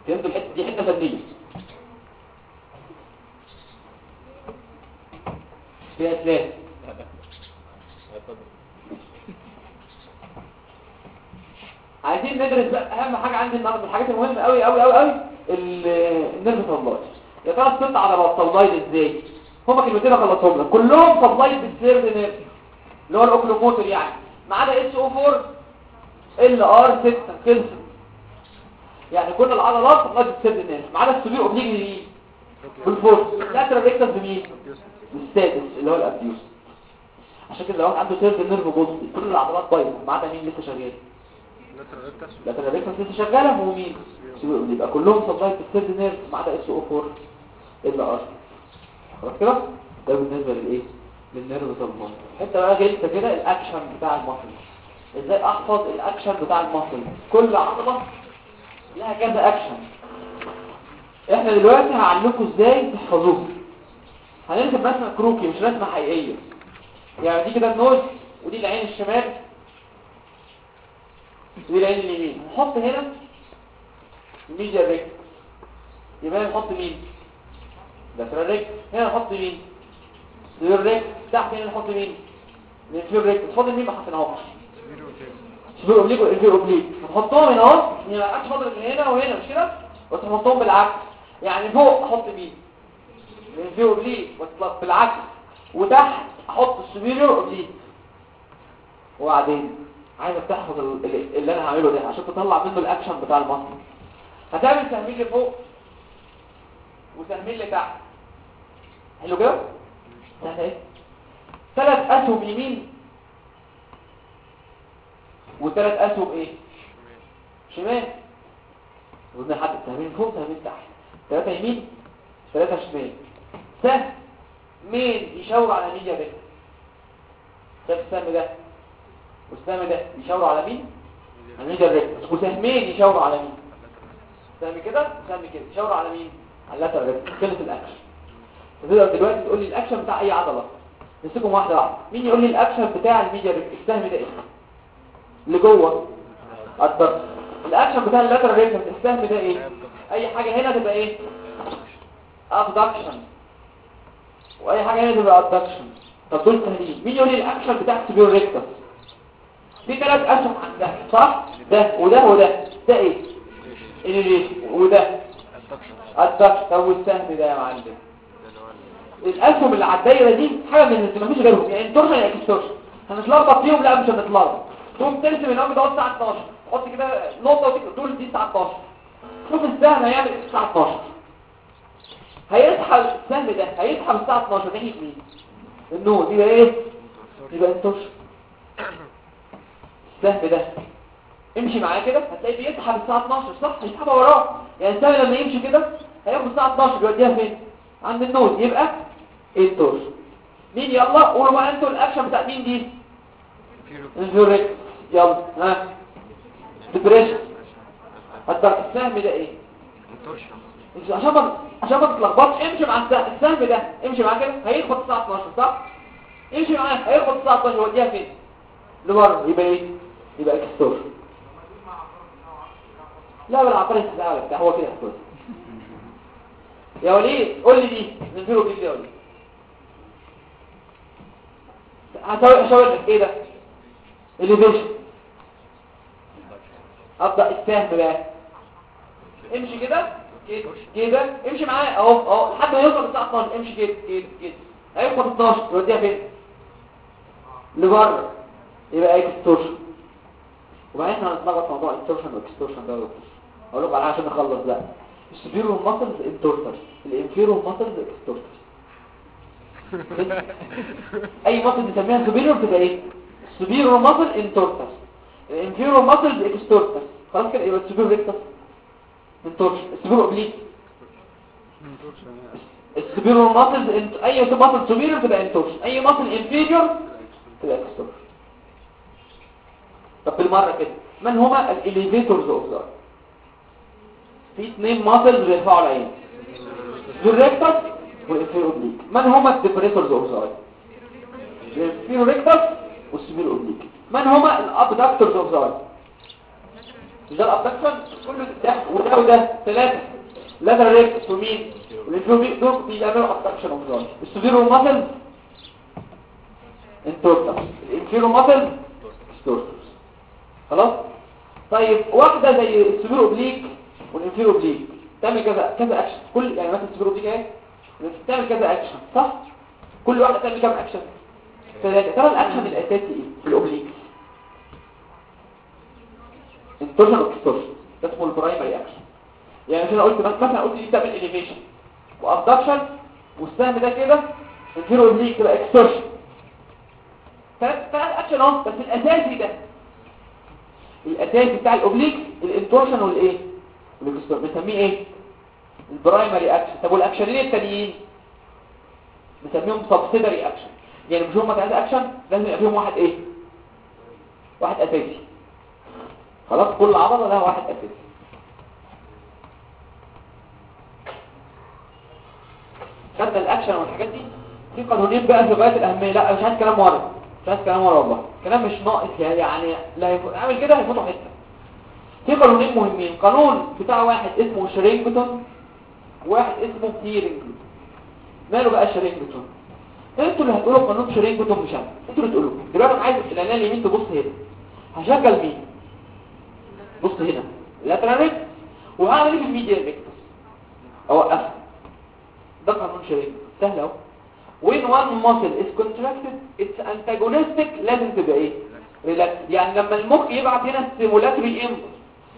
فهمتوا دي حتة فنيه فيها اتفضل عايزين ندرس بقى أهم حاجة عندي النهارده الحاجات المهمة قوي قوي قوي قوي ال nerve supply يا ترى الست عضلات supplied إزاي؟ هما كلمتين اخلصهم لك. كلهم supplied بال third nerve اللي هو ال oculomotor يعني. ما عدا SO 4 LR 6 خلص يعني كل العضلات supplied بال third nerve ما عدا ال superior oblique مين بال fourth lateral rectus بمين بالسادس اللي هو ال abducens. عشان كده لو عنده third nerve بوظ كل العضلات بايظه ما عدا مين لسه شغال؟ lateral rectus لسه شغالة هو مين يبقى كلهم supplied بال third nerve ما عدا SO 4 LR. خلاص كده؟ ده بالنسبة للإيه؟ لل nerve supply. حتة بقى جلسه كده الأكشن بتاع ال muscle إزاي احفظ الاكشن بتاع ال muscle كل عضله لها كذا اكشن. إحنا دلوقتي هعلمكم إزاي تحفظوه. هنرسم رسمه كروكي مش رسمة حقيقية. يعني دي كده ال nose ودي العين الشمال ودي العين اليمين. نحط هنا ال medial rectus يبقى نحط مين؟ lateral rectus هنا نحط مين؟ superior rectus تحت هنا نحط مين؟ ال inferior rectus تفضل مين ما حطيناهوش؟ superior oblique وال inferior oblique نحطهم هنا أهو يعني عكس فضل من هنا وهنا مش كده؟ بس نحطهم بالعكس. يعني فوق أحط مين ال inferior oblique واطلق بالعكس. وتحت أحط ال superior oblique وبعدين عايزك تحفظ ال- ال- اللي أنا هعمله ده عشان تطلع منه الأكشن بتاع ال muscle هتعمل سهمين لفوق وسهمين لتحت. حلو كده؟ تحت إيه ثلاث اسهم يمين وثلاث اسهم إيه؟ شمال. قلنا حد سهمين فوق سهمين تحت. ثلاثة يمين ثلاثة شمال. سهم مين يشاور على مين يا بنت؟ شايف السهم ده. والسهم ده يشاور على مين؟ على مين ال rectus وسهمين يشاوروا على مين؟ سهم كده وسهم كده. يشاوروا على مين؟ على ال lateral rectus خلص الأكشن. تقدر دلوقتي تقول لي الأكشن بتاع أي عضلة؟ نمسكهم واحدة واحدة. مين يقول لي الأكشن بتاع ال medial rectus السهم ده إيه؟ اللي جوه adduction الأكشن بتاع ال lateral rectus السهم ده إيه؟ أي حاجة هنا تبقى إيه؟ abduction. وأي حاجة هنا تبقى adduction. طب دول سهلين مين يقول لي الأكشن بتاع ال superior rectus في ثلاث اسهم عندها. صح؟ ده وده وده. ده إيه؟ elevation وده. adduction طب والسهم ده يا معلم؟ الاسهم اللي على الدايرة دي حاجة من اللي مفيش غيرهم. يعني intorsion يا extorsion هنتلخبط فيهم؟ لا مش هنتلخبط. تقوم ترسم الامر ده الساعة 12 تحط كده نقطة وتكتب دول دي الساعة 12 شوف السهم هيعمل إيه الساعة 12 هيسحب السهم ده هيسحب الساعة 12 ناحية مين؟ ال nose. يبقى إيه؟ يبقى intorsion السهم ده. امشي معاه كده هتلاقيه بيسحب الساعة 12 صح؟ هيسحبها وراه. يعني السهم لما يمشي كده هياخد الساعة 12 يوديها فين؟ عند ال nose يبقى التور مين؟ يلا قولوا بقى أنتوا الأكشن بتاع مين دي؟ انجوريك يلا ها؟ ديبريشن هتبقى السهم ده إيه؟ عشان ما عشان ما تتلخبطش. امشي مع السهم ده. امشي معاه كده. هيخبط الساعة 12 صح؟ امشي معاه. هيخبط الساعة 12 يوديها فين؟ لبره. يبقى إيه؟ يبقى اكستور لا بالعقاري استدعاء بتاع هو كده اكستور يا وليد قول لي دي. ننزله كده يا وليد؟ هشاور إيه ده؟ elevation أبدأ السهم بقى. امشي كده. كده امشي معايا. أهو أهو. لحد ما يوصل الساعة 12 امشي كده كده كده هيخبط 12 يوديها فين؟ لبره. يبقى extorsion وبعدين إحنا هنتلخبط موضوع intorsion و extorsion ده أقول لكم عليها عشان نخلص بقى. ال superior muscles intorter ال inferior muscles extorter أي muscle بنسميها superior بتبقى إيه؟ superior muscle intorter ال inferior muscles extorter خلاص كده يبقى ال superior rectus intorsion ال superior oblique ال superior muscles int... اي muscle superior بتبقى intorsion اي muscle inferior تبقى extorsion طب بالمرة كده من هما ال elevators of the في اثنين muscles بيرفعوا العين ال rectus وال inferior oblique من هما ال depressors of the eye ال inferior rectus وال superior oblique من هما؟ ال abductors of the ده ال abduction كله ده وده وده. ثلاثة. lateral rectus ومين وال inferior oblique دول بيعملوا abduction of the eye ال superior muscle؟ intorts ال inferior muscle؟ extorts خلاص؟ طيب واحدة زي ال superior oblique وال inferior oblique تعمل كذا كذا اكشن كل يعني مثلا ال superior oblique أهي. تعمل كذا اكشن صح؟ كل واحدة تعمل كام اكشن ثلاثة. ترى الاكشن الأساسي إيه؟ في ال oblique intorsion و extorsion ده اسمه ال primary action يعني مثلا قلت مثلا قلت دي تعمل elevation و abduction والسهم ده كده inferior oblique تبقى extorsion ثلاث اكشن أهو. بس الأساسي ده. الأساسي بتاع ال oblique ال intorsion والإيه؟ بنسميه إيه؟ ال primary action طب والاكشنين التانيين؟ بنسميهم subsidiary action يعني مش هم ثلاثة اكشن لازم يبقى فيهم واحد إيه؟ واحد أساسي. خلاص كل عضلة لها واحد أساسي. خدنا الأكشن والحاجات دي في قانونين بقى في غاية الأهمية. لا مش عايز كلام ورا مش عايز كلام ورا والله. كلام مش ناقص يعني لا اعمل كده هيفوتوا حتة. في قانونين مهمين. قانون بتاع واحد اسمه شرينجتون واحد اسمه تيرنجتون ماله بقى شرينجتون؟ أنتوا اللي هتقولوا قانون شرينجتون مش أنا. أنتوا اللي تقولوا دلوقتي أنا عايز العين اليمين تبص هنا. هشغل مين؟ بص هنا. ال lateral وهعمل إيه في ال medial rectus اوقفها ده قانون شرينجتون سهل أهو. When one muscle is contracted it's antagonistic لازم تبقى إيه؟ Relaxed يعني لما المخ يبعت هنا stimulatory impulse.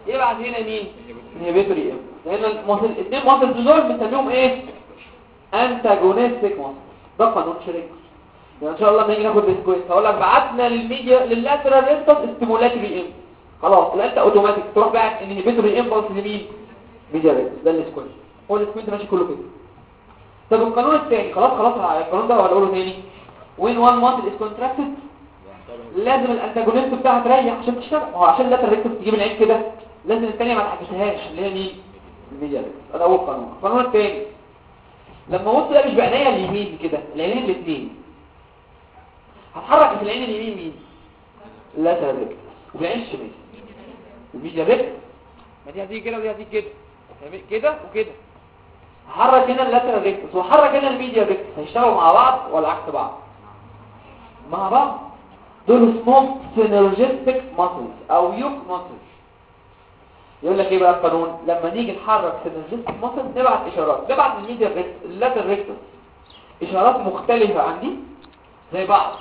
يبعت هنا مين؟ Inhibitory impulse. لأن ال muscle الاثنين muscle دول بنسميهم إيه؟ antagonistic muscle ده قانون شرينجتون يعني إن شاء الله نيجي ناخد الكويس هقول لك بعتنا لل medial لل lateral impulse stimulatory impulse خلاص لا انت اوتوماتيك تروح بقى inhibitory impulse لمين؟ right ده ال squint هو ال squint ماشي كله كده. طب القانون الثاني خلاص خلاص القانون ده هقوله تاني. when one muscle is contracted لازم ال antagonist بتاعها تريح عشان تشتغل. هو عشان ال lateral rectus تجيب العين كده لازم الثانية ما تحكيتهاش اللي هي مين؟ rectus ده أول قانون. القانون الثاني لما ده مش بعينيا اليمين كده العينين الاثنين هتحرك في العين اليمين مين؟ ال lateral rectus وفي العين الشمال. ال medial rectus ما دي هتيجي كده ودي هتيجي كده. كده وكده. هحرك هنا ال lateral rectus وهحرك هنا ال medial rectus هيشتغلوا مع بعض ولا عكس بعض؟ مع بعض. دول اسمهم synergistic muscles أو yoke muscles يقول لك إيه بقى القانون لما نيجي نحرك synergistic muscles نبعت إشارات. نبعت لل medial rectus ال lateral rectus إشارات مختلفة عندي زي بعض.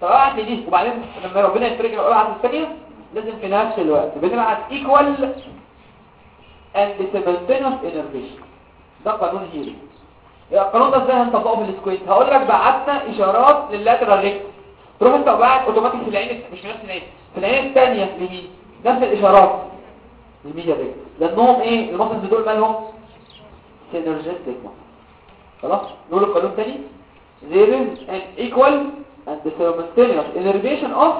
فبعت دي. وبعدين لما ربنا يفرج ابعت الثانية لازم في نفس الوقت بنبعت equal and simultaneous innervation ده قانون هيرنج. القانون ده إزاي هنطبقه في ال squint؟ هقول لك بعتنا إشارات لل lateral rectus تروح انت وبعت اوتوماتيك في العين مش في نفس العين في العين الثانية لمين؟ نفس الإشارات لل medial rectus لأنهم إيه؟ ال muscle دول مالهم؟ synergistic خلاص؟ نقول القانون تاني. There is an equal and simultaneous innervation of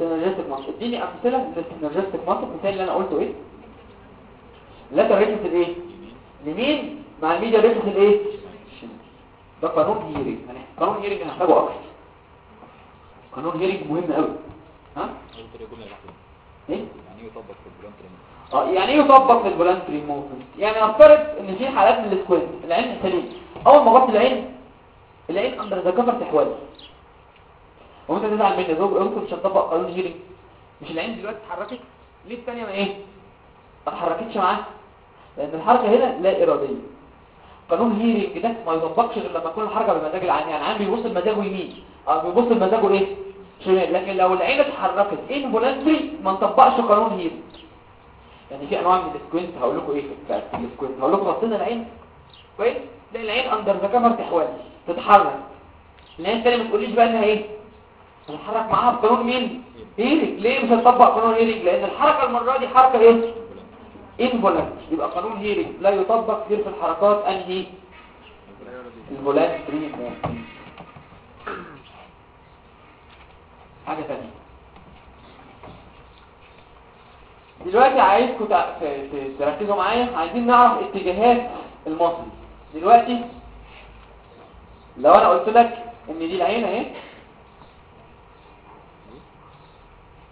synergistic muscle اديني أمثلة لل synergistic muscle المثال اللي أنا قلته إيه؟ lateral rectus الايه لمين؟ مع ال medial rectus الايه ده قانون هيرنج يعني قانون هيرنج هنحتاجه أكتر. قانون هيرنج مهم قوي ها؟ إيه؟ يعني إيه يطبق في البلان تريننج آه يعني إيه يطبق في موفمنت يعني نفترض إن في حالات من السكوينت العين سليم أول ما غطي العين العين اندر ذا كفر تحول وانت تزعل مني زوج انت مش هتطبق قانون هيري مش العين دلوقتي اتحركت ليه الثانية ما إيه؟ ما اتحركتش معاه لأن الحركة هنا لا إرادية. قانون هيري ده ما يطبقش غير لما تكون الحركة بمزاج العين يعني العين بيبص لمزاجه يمين آه بيبص لمزاجه إيه؟ شمال. لكن لو العين اتحركت involuntary ما نطبقش قانون هيرنج يعني في أنواع من ال squint هقول لكم إيه في ال squint هقول لكم بصينا العين. كويس؟ تلاقي العين under the cover تحول تتحرك. العين الثانية ما تقوليش بقى إنها إيه؟ هنتحرك معاها بقانون مين؟ هيرنج ليه مش هنطبق قانون هيرنج لأن الحركة المرة دي حركة إيه؟ involuntary. يبقى قانون هيرنج لا يطبق غير في الحركات أنهي؟ ال voluntary movement حاجة ثانية دلوقتي عايزكم تركزوا معايا. عايزين نعرف اتجاهات ال muscles. دلوقتي لو أنا قلت لك إن دي العين أهي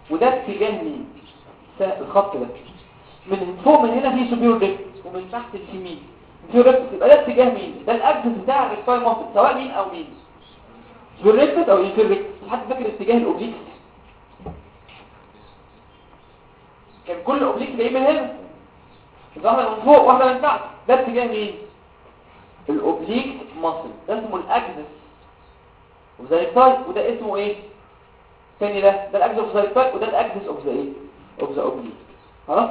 وده اتجاه مين الخط ده. من فوق من هنا في superior rectus ومن تحت في مين؟ superior rectus يبقى ده اتجاه مين؟ ده ال axis بتاع ال recti muscles سواء مين أو مين. superior rectus أو inferior rectus حد فاكر اتجاه ال oblique؟ كان كل oblique جاي من هنا. واحدة من فوق واحدة من تحت. ده اتجاه مين؟ ال oblique muscle ده اسمه ال axis. the recti وده اسمه إيه؟ تاني ده ده ال axis of the recti وده ال axis of the إيه of the oblique خلاص؟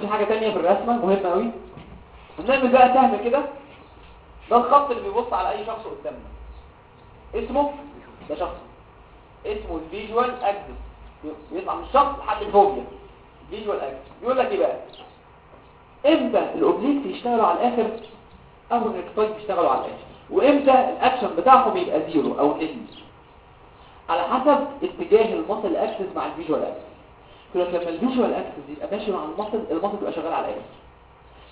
في حاجة تانية في الرسمة مهمة قوي هنعمل بقى سهم كده. ده الخط اللي بيبص على أي شخص قدامنا. اسمه؟ ده شخص. اسمه ال visual axis بيطلع من الشخص لحد ال fovea. visual axis يقول لك إيه بقى؟ إمتى ال oblique يشتغلوا على الآخر؟ أو ال recti يشتغلوا على الآخر. وإمتى الأكشن بتاعهم يبقى zero أو nil على حسب اتجاه ال muscle axis مع ال visual axis. كده لما ال visual axis يبقى ماشي مع ال muscle ال muscle يبقى شغال على الآخر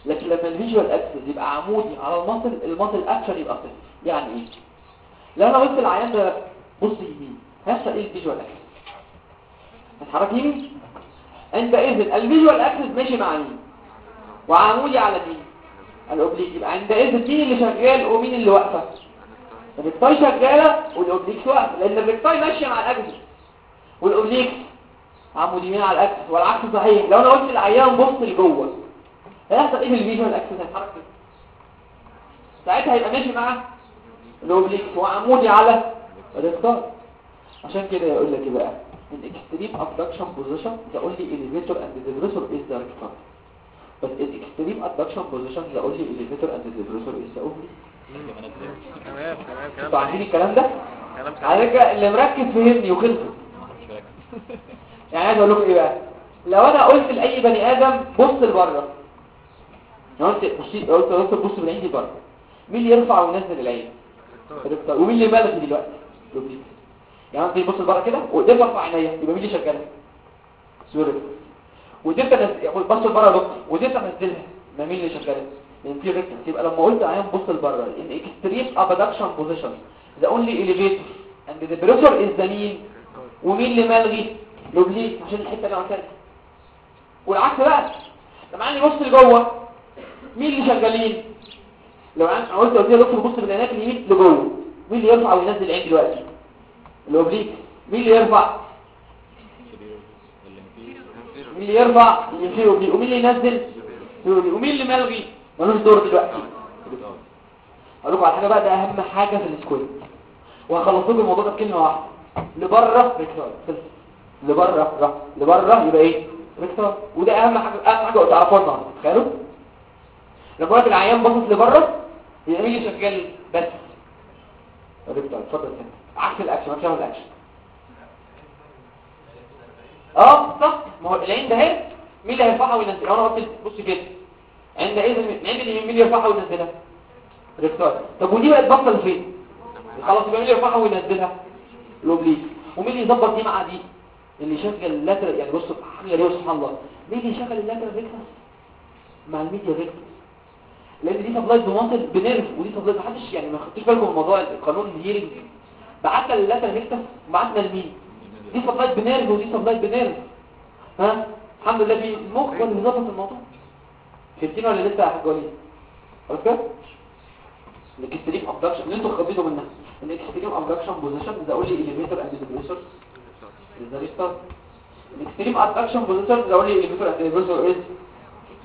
لكن لما ال visual axis يبقى عمودي على ال muscle ال muscle action يبقى صفر يعني إيه؟ لو أنا قلت العيان ده بص يمين. هيحصل إيه ال visual axis؟ هتحرك يمين؟ انت اذن ال visual axis ماشي مع مين؟ وعمودي على مين؟ ال oblique يبقى عندئذ مين اللي شغال ومين اللي واقفة؟ الريكتاي شغاله والأوبليك واقفه لأن الريكتاي ماشية مع الاكسس والأوبليك عموديين على الاكسس والعكس صحيح. لو أنا قلت العيان بص لجوه هيحصل إيه في ال visual axis هيتحرك ساعتها هيبقى ماشي مع ال oblique. وعمودي على ال recti عشان كده يقول لك إيه بقى in extreme abduction position the only elevator and the depressor is the recti but in extreme adduction position the only elevator and the كلام أنتوا عارفين الكلام ده؟ على. فكرة اللي مركز فهمني وخلص مش فاكر يعني عايز أقول لكم إيه بقى؟ لو أنا قلت لأي بني آدم بص لبره لو قلت بصي قلت بص بالعين دي بره مين اللي يرفع وينزل العين؟ ال recti. ومين اللي ملغي دلوقتي؟ يعني انت تبص لبره كده وقدرت ارفع عينيا يبقى مين اللي شغاله سوري. وقدرت انزل بص لبره يا دكتور وقدرت انزلها يبقى مين اللي شغاله لأن في rectus يبقى لما قلت عيان بص لبره in extreme abduction position the only elevator and depressor is the مين ومين اللي ملغي ال oblique عشان الحتة اللي قلتها والعكس بقى. لما عندي بص لجوه. مين اللي شغالين؟ لو أنا قلت يا دكتور بص بالعينات اليمين لجوه. مين اللي يرفع وينزل العين دلوقتي؟ ال oblique مين اللي يرفع؟ مين اللي يرفع؟ ومين اللي ينزل. ومين اللي ملغي ملوش دور دلوقتي. أقول لكم على حاجة بقى ده أهم حاجة في ال squint وهخلص لكم الموضوع ده بكلمة واحدة. لبره خلص. لبره را لبره يبقى إيه؟ recti وده أهم حاجة أهم حاجة تعرفوها النهارده تخيلوا؟ لما قلت العيان باصص لبره يبقى مين شغال بس. recti اتفضل عكس الأكشن مش الأكشن. آه صح. ما هو العين ده اهي مين اللي هيرفعها وينزلها؟ أنا قلت بص كده. عند إيه العين اللي مين اللي يرفعها وينزلها. recti طب ودي بقت باصه لفين خلاص يبقى اللي يرفعها وينزلها؟ ال oblique ومين اللي يظبط دي مع دي؟ اللي يشغل ال lateral يعني بص حاجة ليه سبحان الله. مين اللي يشغل ال lateral rectus مع ال medial rectus لأن دي supplied بمنطق ب nerve ودي supplied محدش يعني ما خدتوش بالكم من موضوع القانون ال Hering بعتنا لل lateral rectus وبعتنا لمين؟ دي supplied ب nerve ودي supplied ب nerve ها؟ الحمد لله في المخ هو اللي بيظبط الموضوع؟ فهمتين ولا لسه يا حاج وليد؟ خلاص كده؟ ال extreme abduction اللي أنتوا خبيتوا منها. ال extreme abduction position the only elevator and depressor the recti ال extreme adduction position the only elevator and depressor is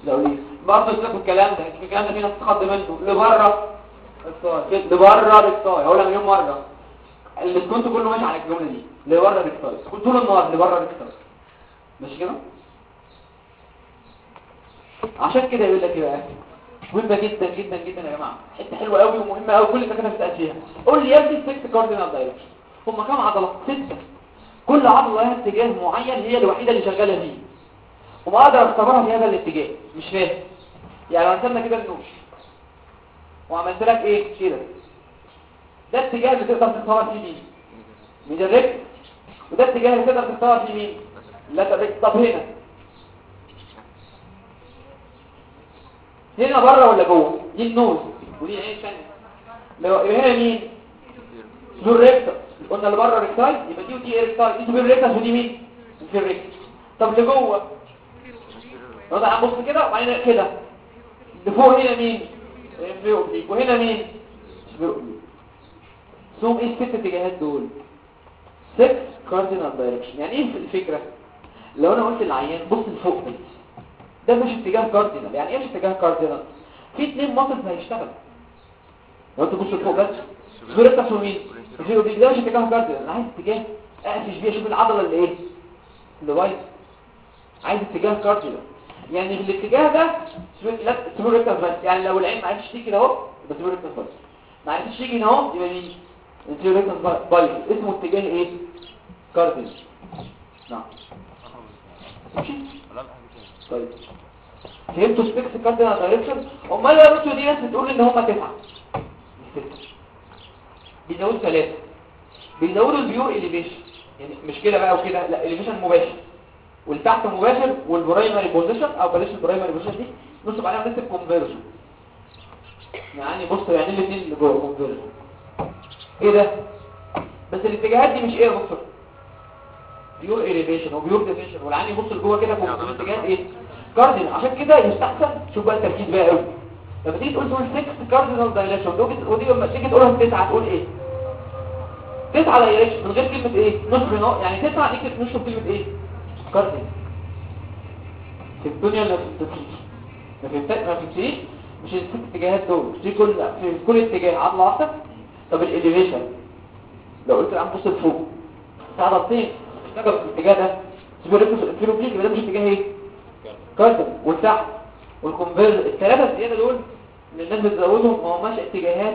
the only برضه سيبكم الكلام ده. الكلام ده في ناس تخض منه؟ لبره. كده لبره recti هقولها مليون مرة. اللي كنت كله ماشي على الجملة دي. لبره recti كنت طول النهار لبره ريكتاي ماشي كده؟ عشان كده يقول لك إيه بقى مهمة جدا جدا جدا يا جماعة. حتة حلوة قوي ومهمة قوي كل الدكاتره بتسأل فيها. قول لي يا ابني ال six cardinal direction هم كام عضلة؟ ستة. كل عضلة لها اتجاه معين هي الوحيدة اللي شغالة فيه. وما أقدر اختبرها في هذا الاتجاه مش فاهم. يعني لو رسمنا كده ال nose وعملت لك إيه؟ كده. ده الاتجاه اللي تقدر تختبر فيه مين؟ الرجل وده الاتجاه اللي تقدر تختبر فيه مين؟ لا طب هنا. هنا بره ولا جوه؟ دي ال nose ودي عين ثانية لو هنا مين؟ superior rectus قلنا اللي بره recti يبقى دي ودي recti دي superior rectus ودي مين؟ superior rectus طب اللي جوه؟ لو ده هنبص كده؟ وبعدين كده اللي فوق هنا مين؟ superior oblique وهنا مين؟ oblique سوم إيه الست اتجاهات دول؟ 6 cardinal direction يعني إيه الفكرة؟ لو أنا قلت للعيان بص لفوق بس. ده مش اتجاه كاردينال يعني إيه مش اتجاه كاردينال في اتنين muscles هيشتغل لو أنت بص لفوق بس. الفيرو دي ده مش اتجاه كاردينال أنا عايز اتجاه أقفش بيه أشوف العضلة اللي إيه؟ اللي بايظة. عايز اتجاه كاردينال يعني الاتجاه ده لا ريكتس بس يعني لو العين ما عرفتش تيجي كده اهو يبقى سبيرو ريكتس بس ما عرفتش تيجي هنا اهو يبقى مين؟ ريكتس بايظ اسمه اتجاه إيه؟ كاردينال نعم. ماشي؟ طيب. فهمتوا سبيكس كاردينال دايركشن امال يا بنتوا دي ناس بتقول ان هم تسعه. بيزودوا ثلاثة بيزودوا ال pure elevation يعني مش كده بقى وكده. لا elevation مباشر. والتحت مباشر وال primary position أو بلاش ال primary position دي. نصب عليها نكتب convergence يعني بص يعني الاثنين اللي جوه convergence إيه ده؟ بس الاتجاهات دي مش إيه يا دكتور؟ pure elevation و pure depression والعين يبص لجوه كده فوق الاتجاه إيه؟ كاردينال عشان كده يستحسن. شوف بقى التركيز بقى قوي. لما تيجي تقول تقول 6 كاردينال دايليشن ودي لما تيجي تقولها 9 تقول إيه؟ 9 دايليشن من غير كلمة إيه؟ نصف نوع يعني 9 نكتب نصف كلمة إيه؟ كاردينال في الدنيا ما فهمتش ما فهمتيش مش الست اتجاهات دول. في كل في كل اتجاه. عضله واحدة طب الاليفيشن لو قلت الان بص لفوق. عضلتين اشتغل في الاتجاه ده الفيروبليك يبقى ده مش اتجاه إيه؟ كاردن والتحت وال convergence الثلاثه الزيادة دول اللي الناس بتزودهم ما هماش اتجاهات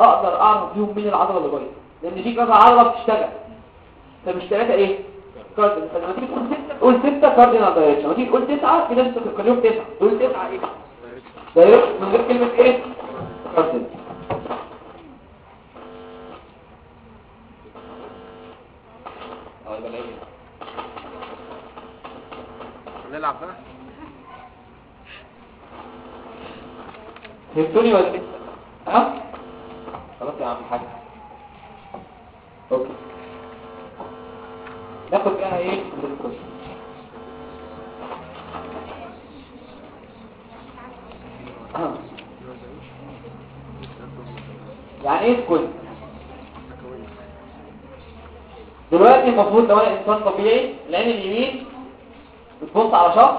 أقدر أعرف فيهم مين العضلة اللي بايظه لأن في كذا عضلة بتشتغل. فمش ثلاثة إيه؟ كاردن فلما تيجي تقول سته تقول سته cardinal direction. لما تيجي تقول تسعة في ناس بتخليهم تسعة. تقول تسعة إيه؟ direction. من غير كلمة إيه؟ كاردن الايه نلعب بقى؟ فهمتوني ولا لسه ها؟ خلاص يا عم الحاج أوكي. ناخد بقى إيه؟ بالكويس ها. يعني إيه squint دلوقتي المفروض لو أنا إنسان طبيعي العين اليمين بتبص على شخص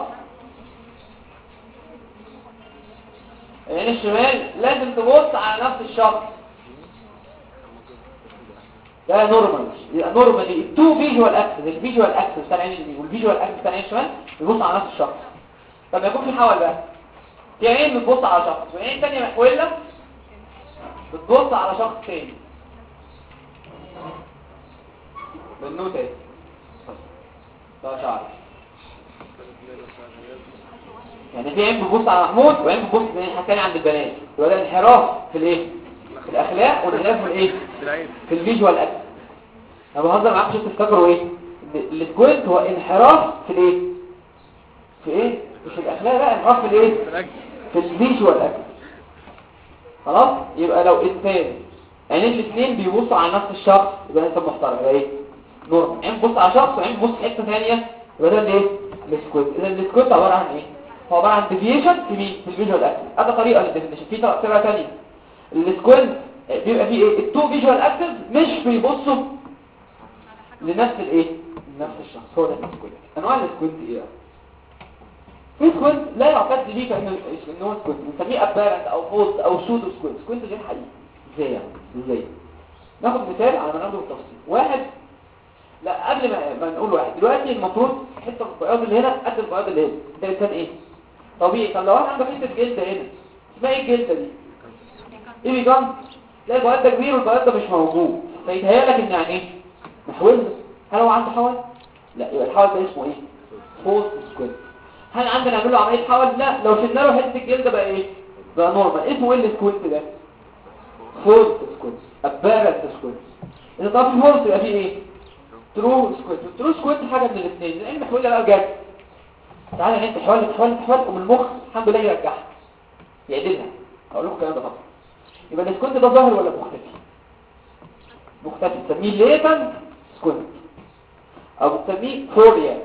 العين الشمال لازم تبص على نفس الشخص. ده normal يبقى normal ال two visual axis ال visual axis بتاع العين اليمين وال visual axis بتاع العين الشمال بيبص على نفس الشخص. طب يكون في حول بقى. في عين بتبص على شخص وعين تانية محولة بتبص على شخص تاني. شعر يعني في عين بتبص على محمود وعين بتبص الثانية عند البنات. يبقى ده انحراف في الايه؟ في الأخلاق وانحراف في الايه؟ في ال visual axis أنا بهزر معاكم عشان تفتكروا إيه؟ إن ال squint هو انحراف في الايه؟ في إيه؟ مش الأخلاق لا انحراف في الايه؟ في ال visual axis خلاص؟ يبقى لو انسان عينين الاثنين بيبصوا على نفس الشخص يبقى انت محترم. إيه؟ normal عين بص على شخص وعين بص حتة ثانية. يبقى ده الإيه؟ ال squint إذا ال squint عبارة عن إيه؟ هو عبارة عن deviation في مين؟ في ال visual axis هذا طريقة لل definition في طريقة ثانية ال squint بيبقى فيه إيه؟ ال two visual axis مش بيبصوا لنفس الإيه؟ لنفس الشخص. هو ده ال squint أنواع ال squint إيه؟ في squint لا يعتد به كأنه إن هو squint بنسميه apparent أو false أو pseudo squint squint غير حقيقي. إزاي يعني؟ إزاي؟ ناخد مثال على ما ناخده بالتفصيل واحد لا قبل ما, نقول واحد. دلوقتي المفروض حتة البياض اللي هنا قد البياض اللي هنا. ده إنسان إيه؟ طبيعي. طب لو واحد عنده حتة هنا اسمها إيه الجلدة دي؟ epicanthus لا البياض ده كبير والبياض ده مش موجود. فيتهيأ لك إن يعني إيه؟ محول هل هو عنده حول لا. يبقى الحول ده اسمه إيه؟ false squint هل عندنا نعمل له عملية حول لا. لو شلنا له حتة الجلد بقى إيه؟ بقى normal اسمه إيه ال squint ده؟ false squint apparent squint إذا طب false يبقى فيه إيه؟ true squint true squint حاجة من الاثنين لأن محوله بقى جد. تعالى انت حوالي حوالي حوالي ومن المخ الحمد لله يرجعها. يعدلها. هقول لكم الكلام ده طبعا. يبقى ال squint ده ظاهر ولا مختفي مختفي تسميه latent squint. أو بتسميه phoria.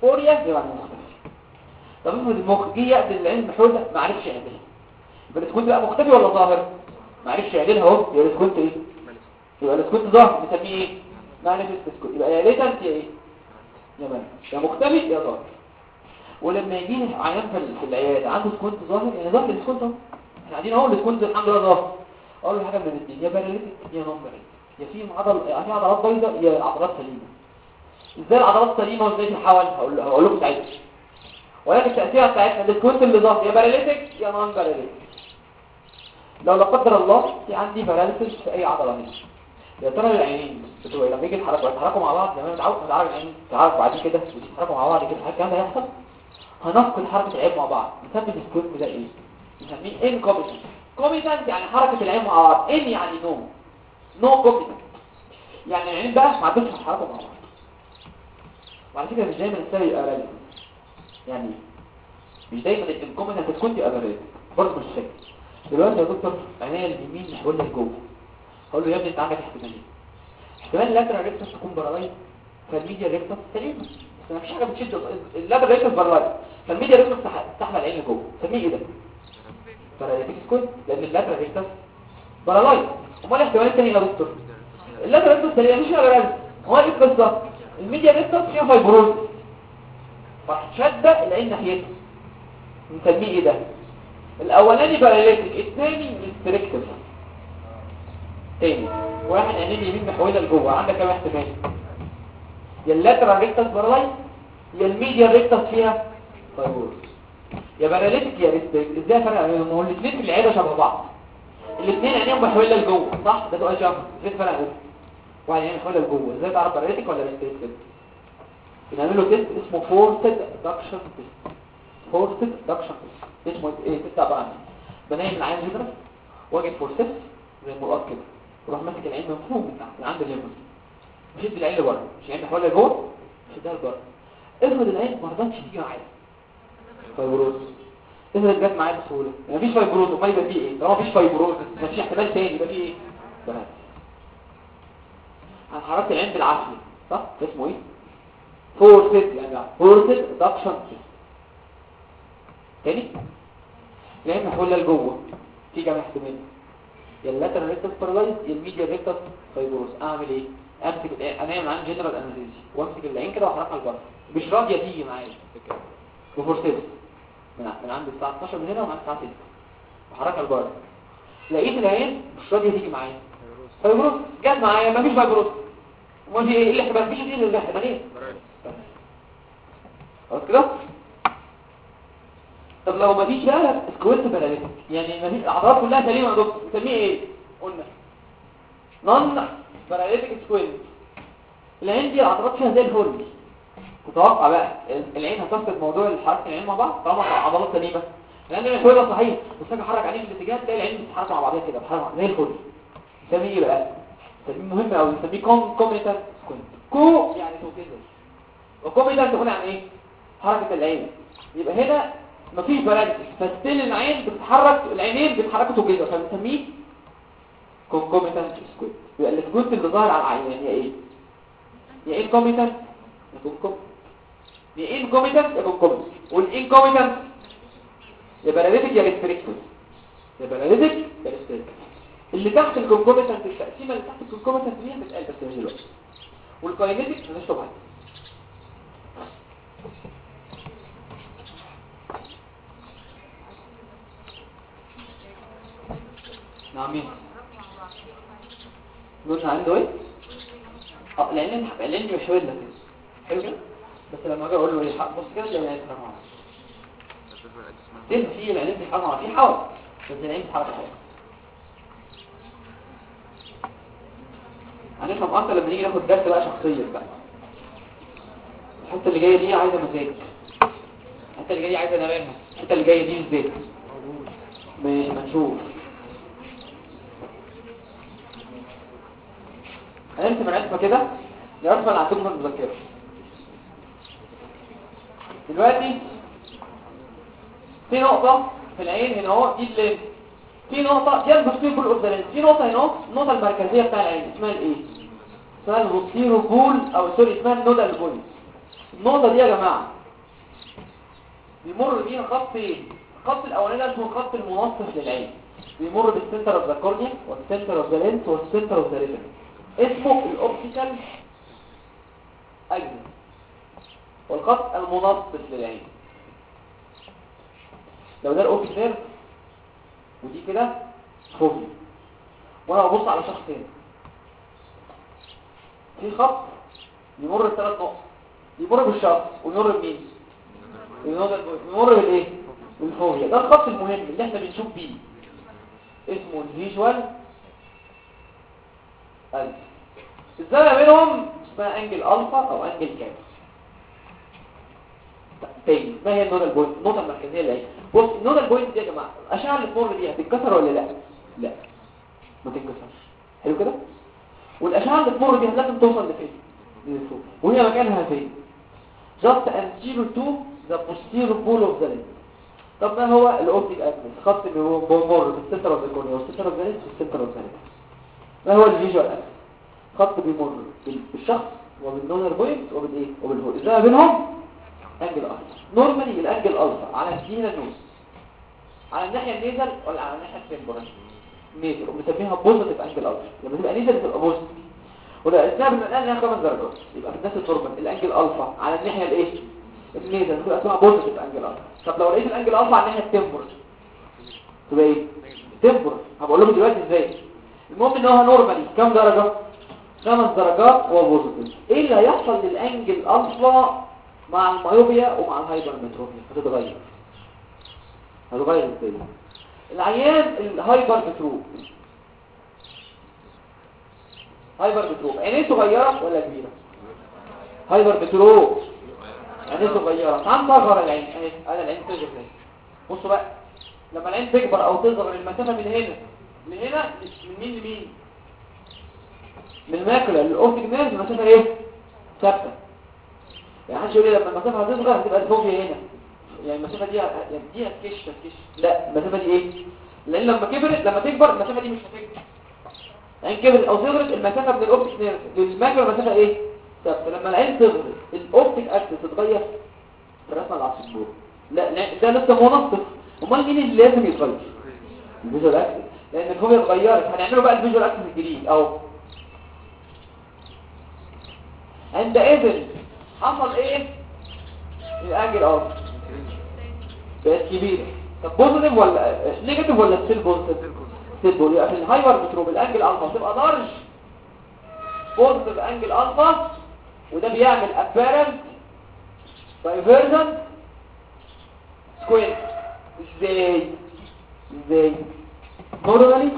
phoria يبقى مختفي طب المخ جه يعدل العين المحوله ما عرفش يعدلها. يبقى ال squint بقى مختفي ولا ظاهر؟ ما عرفش يعدلها أهو. يبقى ال squint إيه؟ يبقى ال squint ظاهر. بنسميه إيه؟ manifest squint يبقى يا latent يا إيه؟ يا manifest يا مختفي يا ظاهر ولما يجي عيان في ال- في العياده عنده squint ظاهر يعني ظاهر ال squint اهو إحنا قاعدين اهو ال squint الحمد لله ظاهر. أقول له حاجة من الاثنين يا paralytic يا paralytic يا في عضل في عضلات بايظة يا عضلات سليمة. إزاي العضلات سليمة وازاي تحول هقول هقول لكم ساعتها ولكن التأثير بتاعتنا ال squint اللي ظاهر. يا paralytic يا non paralytic لو لا قدر الله في عندي paralysis في أي عضلة منهم يا ترى العينين بتوع لما يجي يتحركوا يتحركوا مع بعض زي ما متعود متعرف العين تعرف بعد كده يتحركوا مع بعض كده الكلام ده هيحصل؟ هنفقد حركة العين مع بعض. نسمي ال squint ده إيه؟ نسميه incomitant comitant يعني حركة العين مع بعض. in يعني no no comitant يعني العين بقى ما عندهمش يتحركوا مع بعض. وعلى فكرة مش دايما السبب يبقى رالي يعني مش دايما ال comitant تكون تبقى رالي برضه مش فاكر دلوقتي يا دكتور عينيا اليمين محولها لجوه هقول له يا ابني أنت عندك احتمالين احتمال ال lateral rectus تكون paralyzed فال medial rectus سليمه بس ما فيش حاجة بتشد ال lateral rectus paralyzed فال medial rectus تحمل العين لجوه. سميه إيه ده؟ paralytic squint لأن ال lateral rectus paralyzed أمال الاحتمال الثاني يا دكتور؟ ال lateral rectus سليمه مش paralyzed هو إيه القصة؟ ال medial rectus فيها fibrosis فشد العين ناحيتها نسميه إيه ده؟ الأولاني paralytic. الثاني restrictive تاني. واحد عينين اليمين محوله لجوه. عندك كام احتمال يا ال lateral rectus paralyzed يا ال medial rectus فيها. fibrosis يا paralytic يا restrictive إزاي فرق بينهم؟ هو الاثنين في العياده شبه بعض. الاثنين عينيهم محوله لجوه. صح؟ ده سؤال شبه. إزاي فرق بينهم واحد عينيه محوله لجوه. إزاي تعرف paralytic ولا restrictive بنعمل له test اسمه forced duction test forced duction test اسمه إيه؟ test عباره عن بنام العين هيدرس واجي فورسد زي المرقط كده. وراح ماسك العين فوق من تحت من عند الليمون شد العين لبره. مش العين محوله لجوه شدها لبره. افرض العين ما رضتش تيجي معايا. فايبروز. افرض جت معايا بسهولة. مفيش فايبروز امال يبقى فيه إيه؟ طالما مفيش فايبروز مفيش احتمال تاني يبقى فيه إيه؟ بنات. أنا حركت العين بالعافية. صح؟ اسمه إيه؟ فورسد يعني فورسد دكشن تاني؟ العين محولة لجوه. في كام احتمال. يا ال lateral rectus paralysed يا ال medial rectus fibrosis أعمل إيه؟ أمسك انام العيان general anesthesia وأمسك العين كده وأحركها لبره مش راضية تيجي معايا. ب forceps من من عند الساعة 12 من هنا ومن الساعة 6 بحركها لبره لقيت العين مش راضية تيجي معايا. fibrosis جت معايا مفيش fibrosis امال إيه اللي احتمال مفيش إيه اللي احتمالين خلاص كده؟ طب لو مفيش بقى squint paralytic يعني مفيش العضلات كلها سليمة يا دكتور. نسميه إيه؟ قلنا. non-paralytic squint العين دي العضلات فيها زي الفل. تتوقع بقى العين هتفقد موضوع الحركة العين مع بعض؟ طالما العضلات سليمة. لأن الفل صحيح بس أجي احرك عليه الاتجاه تلاقي العين بتتحرك مع بعضها كده بتتحرك زي الفل. نسميه إيه بقى. نسميه مهم قوي نسميه concomitant كو يعني توكيزر وكوميتال تكون عن إيه؟ حركة العين. يبقى هنا مفيش باراليسيس فستيل العين بتتحرك العينين بيتحركوا كده فبنسميه كونكوميتانت سكويد يبقى السكويد اللي ظاهر على العين هي إيه؟ يا إيه كوميتانت يا كونكوم يا إيه كوميتانت يا كونكوم والانكوميتانت يا باراليتيك يا ريستريكتيف يا باراليتيك يا ريستريكتيف اللي تحت الكونكوميتانت التقسيمة اللي تحت الكونكوميتانت دي هتتقال بس دلوقتي. والكاينيتيك مالهاش نعم مين قلنا عنده إيه آه لأن لأن مش لك حلو بس لما أجي أقول له إيه بص كده العين بتتحرك معاه تم في بتتحرك معاه في حول بس بتتحرك معاه هنفهم أكتر لما نيجي ناخد درس بقى شخصيا بقى الحته اللي جاية دي عايزه مزاج الحته اللي جاية دي عايزه نبات الحته اللي جاية دي إزاي ماشي ما نشوف هنرسم الرسمه كده؟ الرسمه اللي هتكون في المذكره دلوقتي في نقطة في العين هنا أهو دي ال lens في نقطة دي ال posterior pole of في نقطة هنا النقطة المركزية بتاع العين اسمها الايه اسمها ال posterior pole أو sorry اسمها ال nodal pole. النقطة دي يا جماعة بيمر بيها خطين الخط الأولاني ده اسمه الخط المنصف للعين. بيمر بال center of the cornea وال center of the lens وال center of the retina اسمه ال optical اجنس والخط المنصف للعين. لو ده ال optic nerve ودي كده fovea وأنا ببص على شخص تاني. في خط يمر بثلاث نقط. يمر بالشخص ويمر بمين؟ يمر بالإيه؟ بال fovea ده الخط المهم اللي إحنا بنشوف بيه. اسمه ال visual ألف الزاوية بينهم اسمها angle alpha أو angle كام تاني ما هي ال nodal point النقطة المركزية اللي هي بص ال nodal point دي يا جماعة الأشعة اللي تمر دي هتتكسر ولا لا لا ما تتكسرش حلو كده والأشعة اللي تمر دي لازم توصل لفين لل fovea وهي مكانها فين just anterior to the posterior pole of the lens طب ما هو ال optic axis خط اللي هو بيمر بال center of the cornea وال center of the lens وال center of the lens ما هو الفيجوال اكسس خط بيمر بالشخص وبالنودال بوينت وبالايه وبالهول إزاي بينهم أنجل الفا نورمالي الانجل الفا على الدينا نوز. على الناحية النيزل ولا على الناحية التمبرال نيزل وبنسميها بوزيتيف أنجل الفا لما تبقى نيزل تبقى بوزيتيف ولا السبب من الان لها خمس درجات يبقى في الناس النورمال الأنجل الفا على الناحية الإيه؟ النيزل تبقى اسمها بوزيتيف أنجل الفا طب لو لقيت الأنجل الفا على الناحية التمبرال تبقى إيه؟ temporal هبقول لكم دلوقتي إزاي؟ المهم إن هو normally كام درجة؟ خمس درجات هو positive إيه اللي هيحصل لل angle alpha مع ال myopia ومع ال hypermetropia هتتغير. هتتغير إزاي؟ العيان ال hypermetrope hypermetrope عينيه صغيرة ولا كبيرة؟ hypermetrope عينيه صغيرة. عم تصغر العين. أنا العين اهي بصوا بقى. لما العين تكبر أو تصغر المسافه من هنا من هنا من مين؟ لمين من ال macula لل optic nerve المسافه إيه؟ ثابتة. يعني محدش يقول لي لما المسافة هتصغر هتبقى ال fovea هنا. يعني المسافة دي يعني دي هتكش هتكش. لا المسافة دي إيه؟ لأن لما كبرت لما تكبر المسافة دي مش هتكبر يعني كبرت أو صغرت المسافة من ال optic nerve لل macula المسافه إيه؟ ثابتة. لما العين تصغر ال optic axis تتغير في السبوره لا لا، ده لسه منصف. أمال مين اللي لازم يتغير؟ ال visual axis لأن ال fovea اتغيرت. هنعمله بقى ال visual axis الجديد. أهو. عندئذ حصل إيه؟ ال angle آه بقت كبيرة. طب positive ولا negative ولا still positive still positive يبقى في ال hypermetrope ال angle alpha تبقى large positive angle alpha وده بيعمل apparent divergent squint إزاي؟ إزاي؟ normally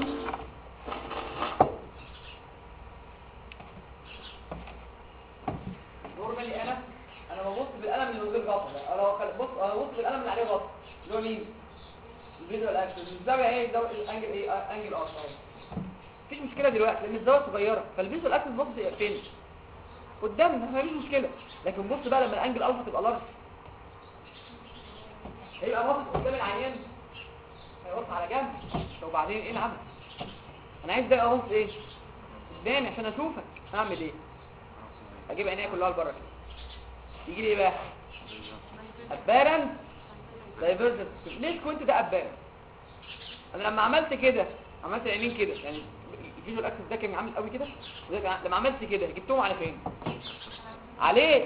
normally أنا؟ أنا ببص بالقلم اللي من غير غطا أنا بخل- بص أنا ببص بالقلم اللي عليه غطا اللي هو مين؟ ال visual axis الزاويه إيه؟ الزاويه ال angle إيه؟ آه، angle آه مفيش مشكلة دلوقتي لأن الزاوية صغيرة. فال visual axis بص فين؟ قدامنا مفيش مشكلة. لكن بص بقى لما ال angle alpha تبقى large. هيبقى باصص قدام العيان. هيبص على جنب. طب وبعدين إيه العمل أنا عايز ده ابص إيه؟ قدامي عشان أشوفك. اعمل إيه؟ أجيب عينيا كلها لبره يجي لي إيه بقى؟ apparent divergent ليه كنت ده apparent أنا لما عملت كده عملت العينين كده يعني ال visual axis ده كان عامل قوي كده؟ لما عملت كده جبتهم على فين؟ عليك.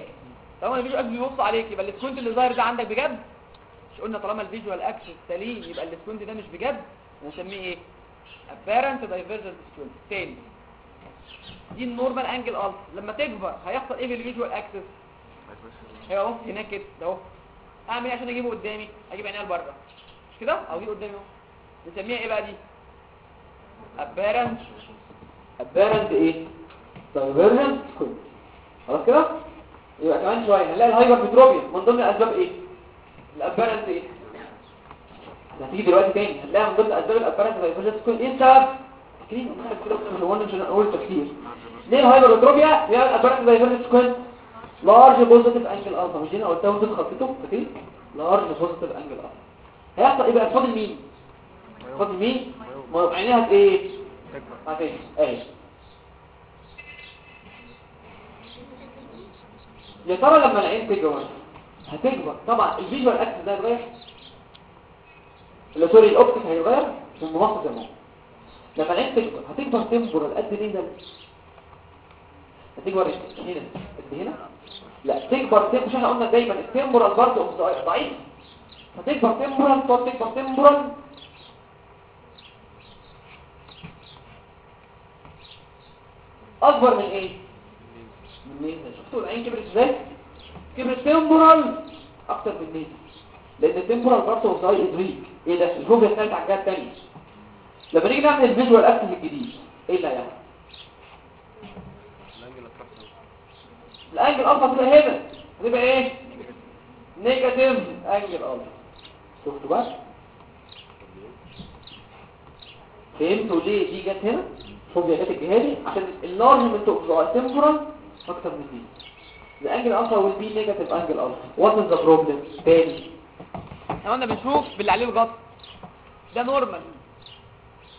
طالما ال visual axis بيبص عليك يبقى ال squint اللي ظاهر ده عندك بجد؟ مش قلنا طالما ال visual axis سليم يبقى ال squint ده مش بجد نسميه إيه؟ apparent divergent squint. تاني. دي ال normal angle alpha لما تكبر هيحصل إيه في ال visual axis اهو هناك كده ده اهو. اعمل إيه عشان اجيبه قدامي؟ أجيب عينيها لبره. مش كده؟ أو دي قدامي اهو. نسميها إيه بقى دي؟ apparent. Apparent إيه؟ Divergent squint. خلاص كده؟ يبقى كمان شوية. هنلاقي ال hypermetropia من ضمن الأسباب إيه؟ ال apparent إيه؟ هتيجي دلوقتي تاني. هنلاقي من ضمن أسباب ال apparent divergent squint إيه السبب؟ تكريم. أنا كده هو مش هنقول تفسير ليه ال hypermetropia هي ال apparent divergent squint لارج بوزيتيف انجل الفا مش هنا قلتها وانت خطيته تكريم. لارج بوزيتيف انجل الفا هيحصل إيه بقى؟ فاضل مين فاضل مين ما عينيها إيه؟ تكبر. هتين اهي يا ترى لما العين تكبر هتكبر. طبعا الفيجوال إكس ده هيتغير اللي سوري الاوبتيك هيتغير زي ما هو لما العين تكبر هتكبر تمبرال قد إيه ده؟ هتكبر هنا قد هنا؟ لا تكبر تكبر مش إحنا قلنا دايما التمبرال برضه ضعيف. هتكبر تمبرال تقعد تكبر تمبرال أكبر من إيه؟ من مين؟ شفتوا العين كبرت إزاي؟ كبرت تمبرال أكتر من مين لأن التمبرال برضه زي ادريك إيه ده الفوبيا الثالثه على الجهه الثانية لما نيجي نعمل ال visual axis الجديد إيه اللي هيحصل ال angle alpha تبقى هنا هتبقى إيه negative angle alpha شفتوا بقى فهمتوا ليه دي جت هنا fovea جت الجهة دي عشان ال enlargement of the temporal أكتر من دي ال angle alpha will be negative angle alpha what is the problem? تاني إحنا قلنا بنشوف باللي عليه الغطا. ده normal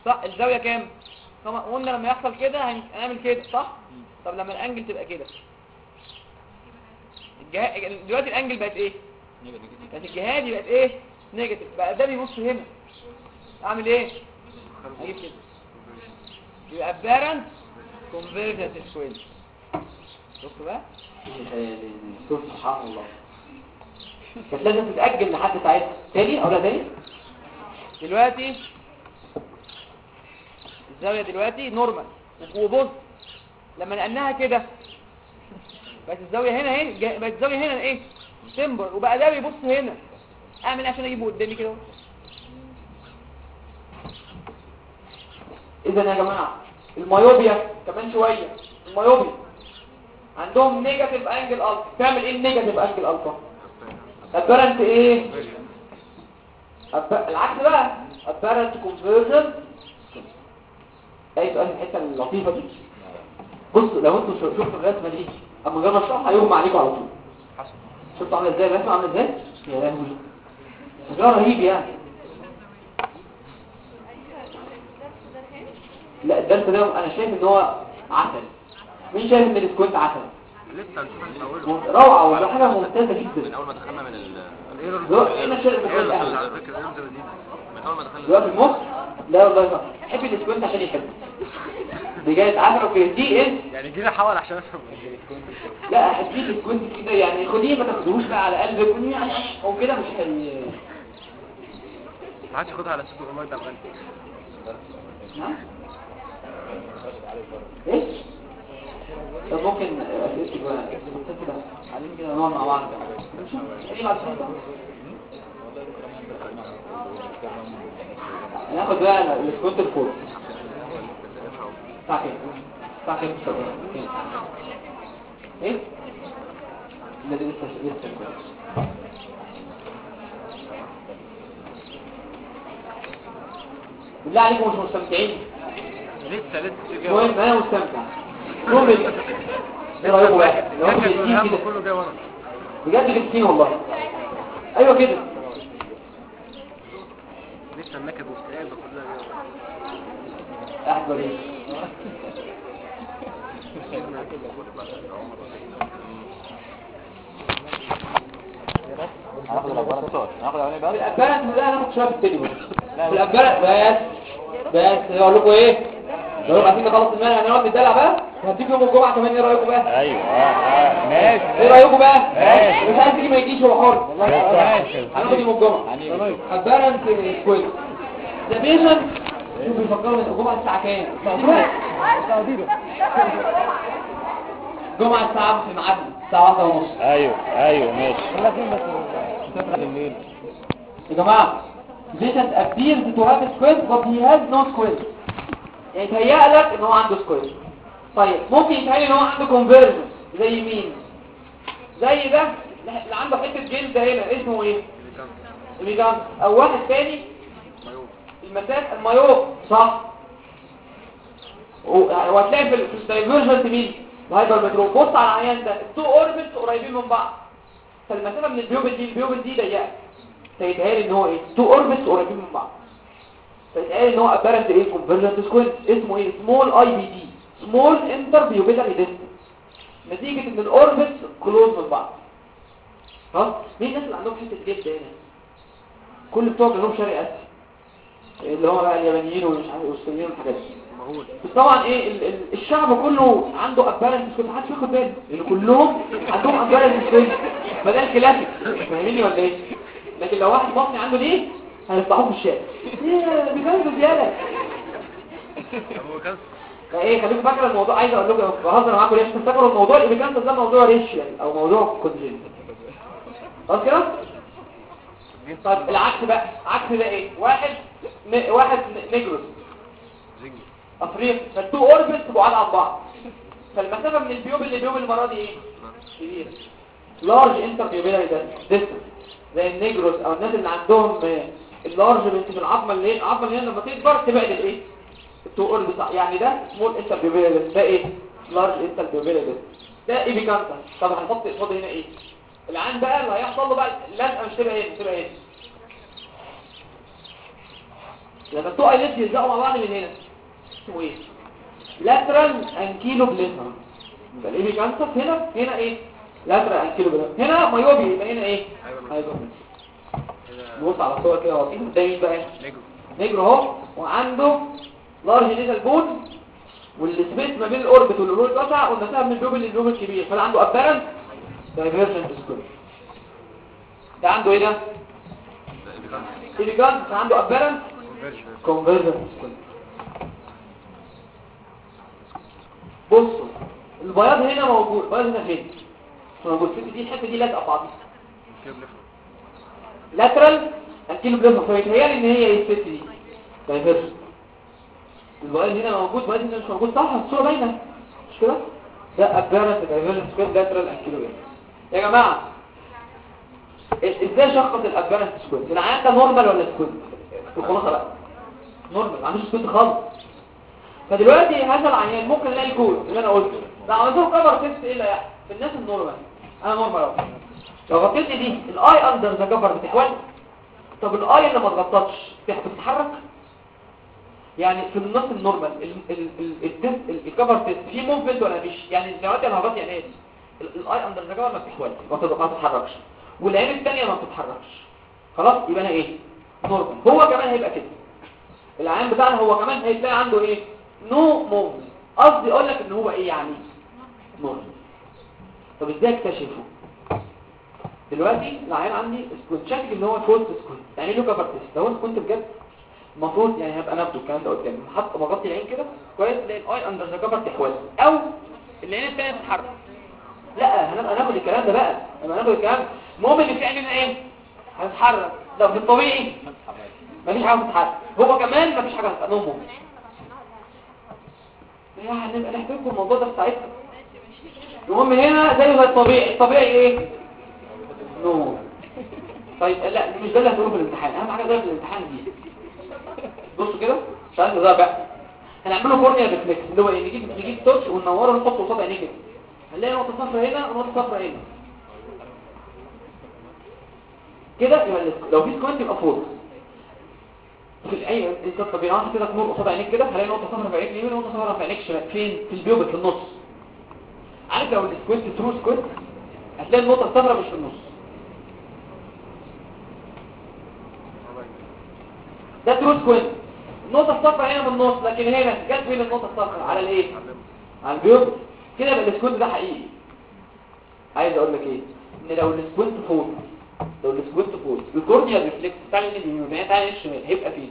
صح؟ الزاوية كام؟ قلنا لما يحصل كده هن- هنعمل كده صح؟ طب لما ال angle تبقى كده. دلوقتي ال angle بقت إيه؟ كانت الجهة دي بقت إيه؟ negative بقى ده بيبص هنا. أعمل إيه؟ أجيب كده. يبقى apparent convergent squint. شفتوا بقى؟ سبحان الله كانت لازم تتأجل لحد ساعتها. تاني أو لا تاني؟ دلوقتي. الزاوية دلوقتي نورمال وبص لما نقلناها كده بقت الزاوية هنا اهي بقت الزاوية هنا إيه سمبر وبقى ده بيبص هنا. أعمل إيه عشان اجيبه قدامي كده اذا يا جماعة الميوبيا كمان شوية. ال myopia. عندهم negative angle alpha تعمل إيه ال negative angle alpha apparent إيه. العكس بقى. Apparent convergent. اي سؤال في الحتة اللطيفة دي. بصوا لو أنتوا شفتوا الرسمه دي أما جرب اشرحها هيغمى عليكم على طول. شفتوا عامله إزاي؟ الرسمه عامله إزاي؟ يا لهوي. شكلها رهيب يعني. لا الدرس ده أنا شايف إن هو عسل. مين شايف إن ال squint عسل؟ لسه روعة وده حاجة ممتازة جدا. من أول ما دخلنا من ال ال error أنا شايف على فكرة من أول ما دخلنا. المخ لا والله ما. حب ال squint عشان يحب دي جاية تعرف في دي إيه؟ يعني كده حاول عشان أفهم لا هديك ال squint كده يعني خديه ما تاخدوش بقى على قلبك. يعني هو كده مش هي ما حدش ياخدها على سوبر ماركت الغالي نعم. إيه طب ممكن بقى اسئلتك كده نقعد مع بعض نشوف إيه بعد كده ناخد بقى ال squint الفور؟ إيه؟ الذي لسه لسه بالله عليكم مش مستمتعين؟ لسه لسه. المهم أنا مستمتع. إيه كده. كله جاي ورا. بجد جالسين والله. أيوه كده. لسه النكد والاكتئاب ده كله جاي ورا. قاعد بريء هناخد الأخبار بتوع هناخد الأولاني بقى الابارات لا أنا كنت شوية في التليفون الابارات بس. بس. أقول لكم إيه؟ لو عايزين نخلص المنهج هنقعد نتدلع بقى؟ وهديكم يوم الجمعة كمان إيه رأيكم بقى؟ أيوه آه ماشي. إيه رأيكم بقى؟ ماشي. مش عايز تيجي ما يجيش هو حر. هناخد يوم الجمعة. البالانس كويس. ده بيشن شوف بيفكروا الجمعة الساعة كام؟ الجمعة الساعة في ميعادنا الساعة واحدة ونص. أيوه أيوه ماشي. يا جماعة patient appears to have a squint but he has no squint يتهيأ لك ان هو عنده squint طيب ممكن يتهيأ ان هو عنده convergence. زي مين؟ زي ده؟ اللي عنده حتة جلد هنا اسمه إيه؟ الميجان أو واحد تاني؟ المسافه المايوب صح. وهتلاقي في ال- في ال divergent مين؟ ال hyper metro بص على العيان ده ال two orbits قريبين من بعض. فالمسافة من ال pupil دي ال pupil دي ضيقة. فيتهيأ إن هو إيه؟ two orbits قريبين من بعض. فيتهيأ ان هو apparent إيه؟ convergent squint اسمه إيه؟ small IPD small interpupillary distance نتيجة إن ال orbits close من بعض. خلاص مين الناس اللي عندهم حتة جلد هنا؟ كل بتوع جنوب شرق آسيا. اللي هو بقى اليابانيين والصينيين والحاجات دي. بس طبعا إيه؟ ال ال الشعب كله عنده apparent squint محدش بياخد باله. لأن كلهم عندهم apparent squint فده الكلاسيك فاهميني ولا إيه؟ لكن لو واحد مصري عنده دي هيفتحوه في الشارع إيه زياده طب هو فايه خليكم فاكر الموضوع عايز أقول لكم بهزر معاكم ليه؟ عشان تفتكروا الموضوع ال epicanthus ده موضوع racial أو موضوع congenital خلاص كده؟ طيب العكس بقى عكس ده إيه؟ واحد م... واحد ن- negros. زنجي. افريقيا فال two orbit بعاد عن بعض. فالمسافة من البيوب للبيوب المرة دي إيه؟ كبيرة. large interpupillary ده distance زي ال negros أو الناس اللي عندهم ال large bone في العظمه اللي هي العظمة اللي هي لما تكبر تبعد الايه؟ ال two orbit يعني ده small interpupillary ده إيه؟ large interpupillary ده ايبيكانتا طب هنحط قصاد هنا إيه؟ العين بقى اللي هيحصل له بقى اللزقه مش تبقى إيه تبقى إيه لما التو ايليت يلزقوا مع بعض من هنا. اسمه إيه؟ لاترال انكيلو الايه كانسر هنا هنا إيه؟ لاترال انكيلو بليفر هنا مايوبي يبقى هنا إيه؟ أيوه نبص على الصور كده واضحين ده مين بقى. نجم نجرو اهو وعنده large nasal bone وال space ما بين ال orbit وال orbit واسع والمسافه من الجوب للجوب الكبير. فده عنده apparent divergent squint ده عنده إيه ده؟ epicanthus عنده apparent convergent squint بصوا البياض هنا موجود. البياض هنا فين؟ موجود. الست دي الحتة دي لازقه في بعضها lateral ankyloblepharon فيتهيألي إن هي إيه الست دي divergent البياض هنا موجود البياض هنا مش موجود. صح الصورة باينة. مش كده؟ ده apparent divergent squint lateral ankyloblepharon يا جماعة إ- إزاي شخص ال apparent squint العيان ده normal ولا squint الخلاصة بقى. normal ما عندوش squint خالص. فدلوقتي هذا العيان ممكن نلاقي cause اللي أنا قلته. لو عملته cover test إيه اللي هيحصل في الناس ال normal أنا normal أهو. لو غطيت دي ال eye under the cover بتحول. طب ال eye اللي ما اتغطتش بتتحرك؟ يعني في الناس ال normal ال cover في movement ولا مفيش يعني دلوقتي أنا هغطي يعني إيه؟ ال- ال eye under the cover ما بتحولش ما بتت- ما بتتحركش. والعين الثانية ما بتتحركش. خلاص؟ يبقى أنا إيه؟ normal هو كمان هيبقى كده. العيان بتاعنا هو كمان هيتلاقي عنده إيه؟ no movement قصدي أقول لك إن هو إيه يعني؟ normal طب إزاي اكتشفه؟ دلوقتي العيان عندي squint. شكل إن هو false squint. يعني له cover test لو انت كنت بجد المفروض يعني هبقى ناخده الكلام ده قدامي. حط مغطي العين كده كويس تلاقي ال eye under the cover تحول أو العين الثانية تتحرك لا هنبقى ناخد الكلام ده بقى. لما ناخد الكلام. المهم ان في عيننا إيه؟ هتتحرك ده في الطبيعي مفيش حاجة بتتحرك هو كمان مفيش حاجة هتبقى normal. يا هنبقى نحكي لكم الموضوع ده في ساعتها. المهم هنا زي ما الطبيعي. الطبيعي إيه؟ no طيب لا مش ده اللي هتقوله في الامتحان. أهم حاجة في الامتحان دي. بصوا كده ده بقى هنعمله corneal reflex اللي هو إيه؟ نجيب نجيب torch وننوره ونحطه قصاد عينيه كده هنلاقي نقطة صفرا هنا ونقطة صفرا هنا. كده يبقى لو في squint يبقى false في ال eye أنت واحد كده تمر قصاد عينيك كده هلاقي نقطة صفرا في عينيك اليمين ونقطة صفرا في عينيك الشمال. فين؟ في ال pupil في النص. عارف لو ال squint true squint هتلاقي النقطة الصفرا مش في النص. ده true squint النقطه الصفرا هنا في النص لكن هنا جت فين النقطة الصفرا على الإيه؟ على ال pupil كده يبقى ال squint ده حقيقي. عايز أقول لك إيه؟ إن لو ال squint false لو ال squint false ال corneal reflex بتاع اليمين بتاع الشمال هيبقى فين؟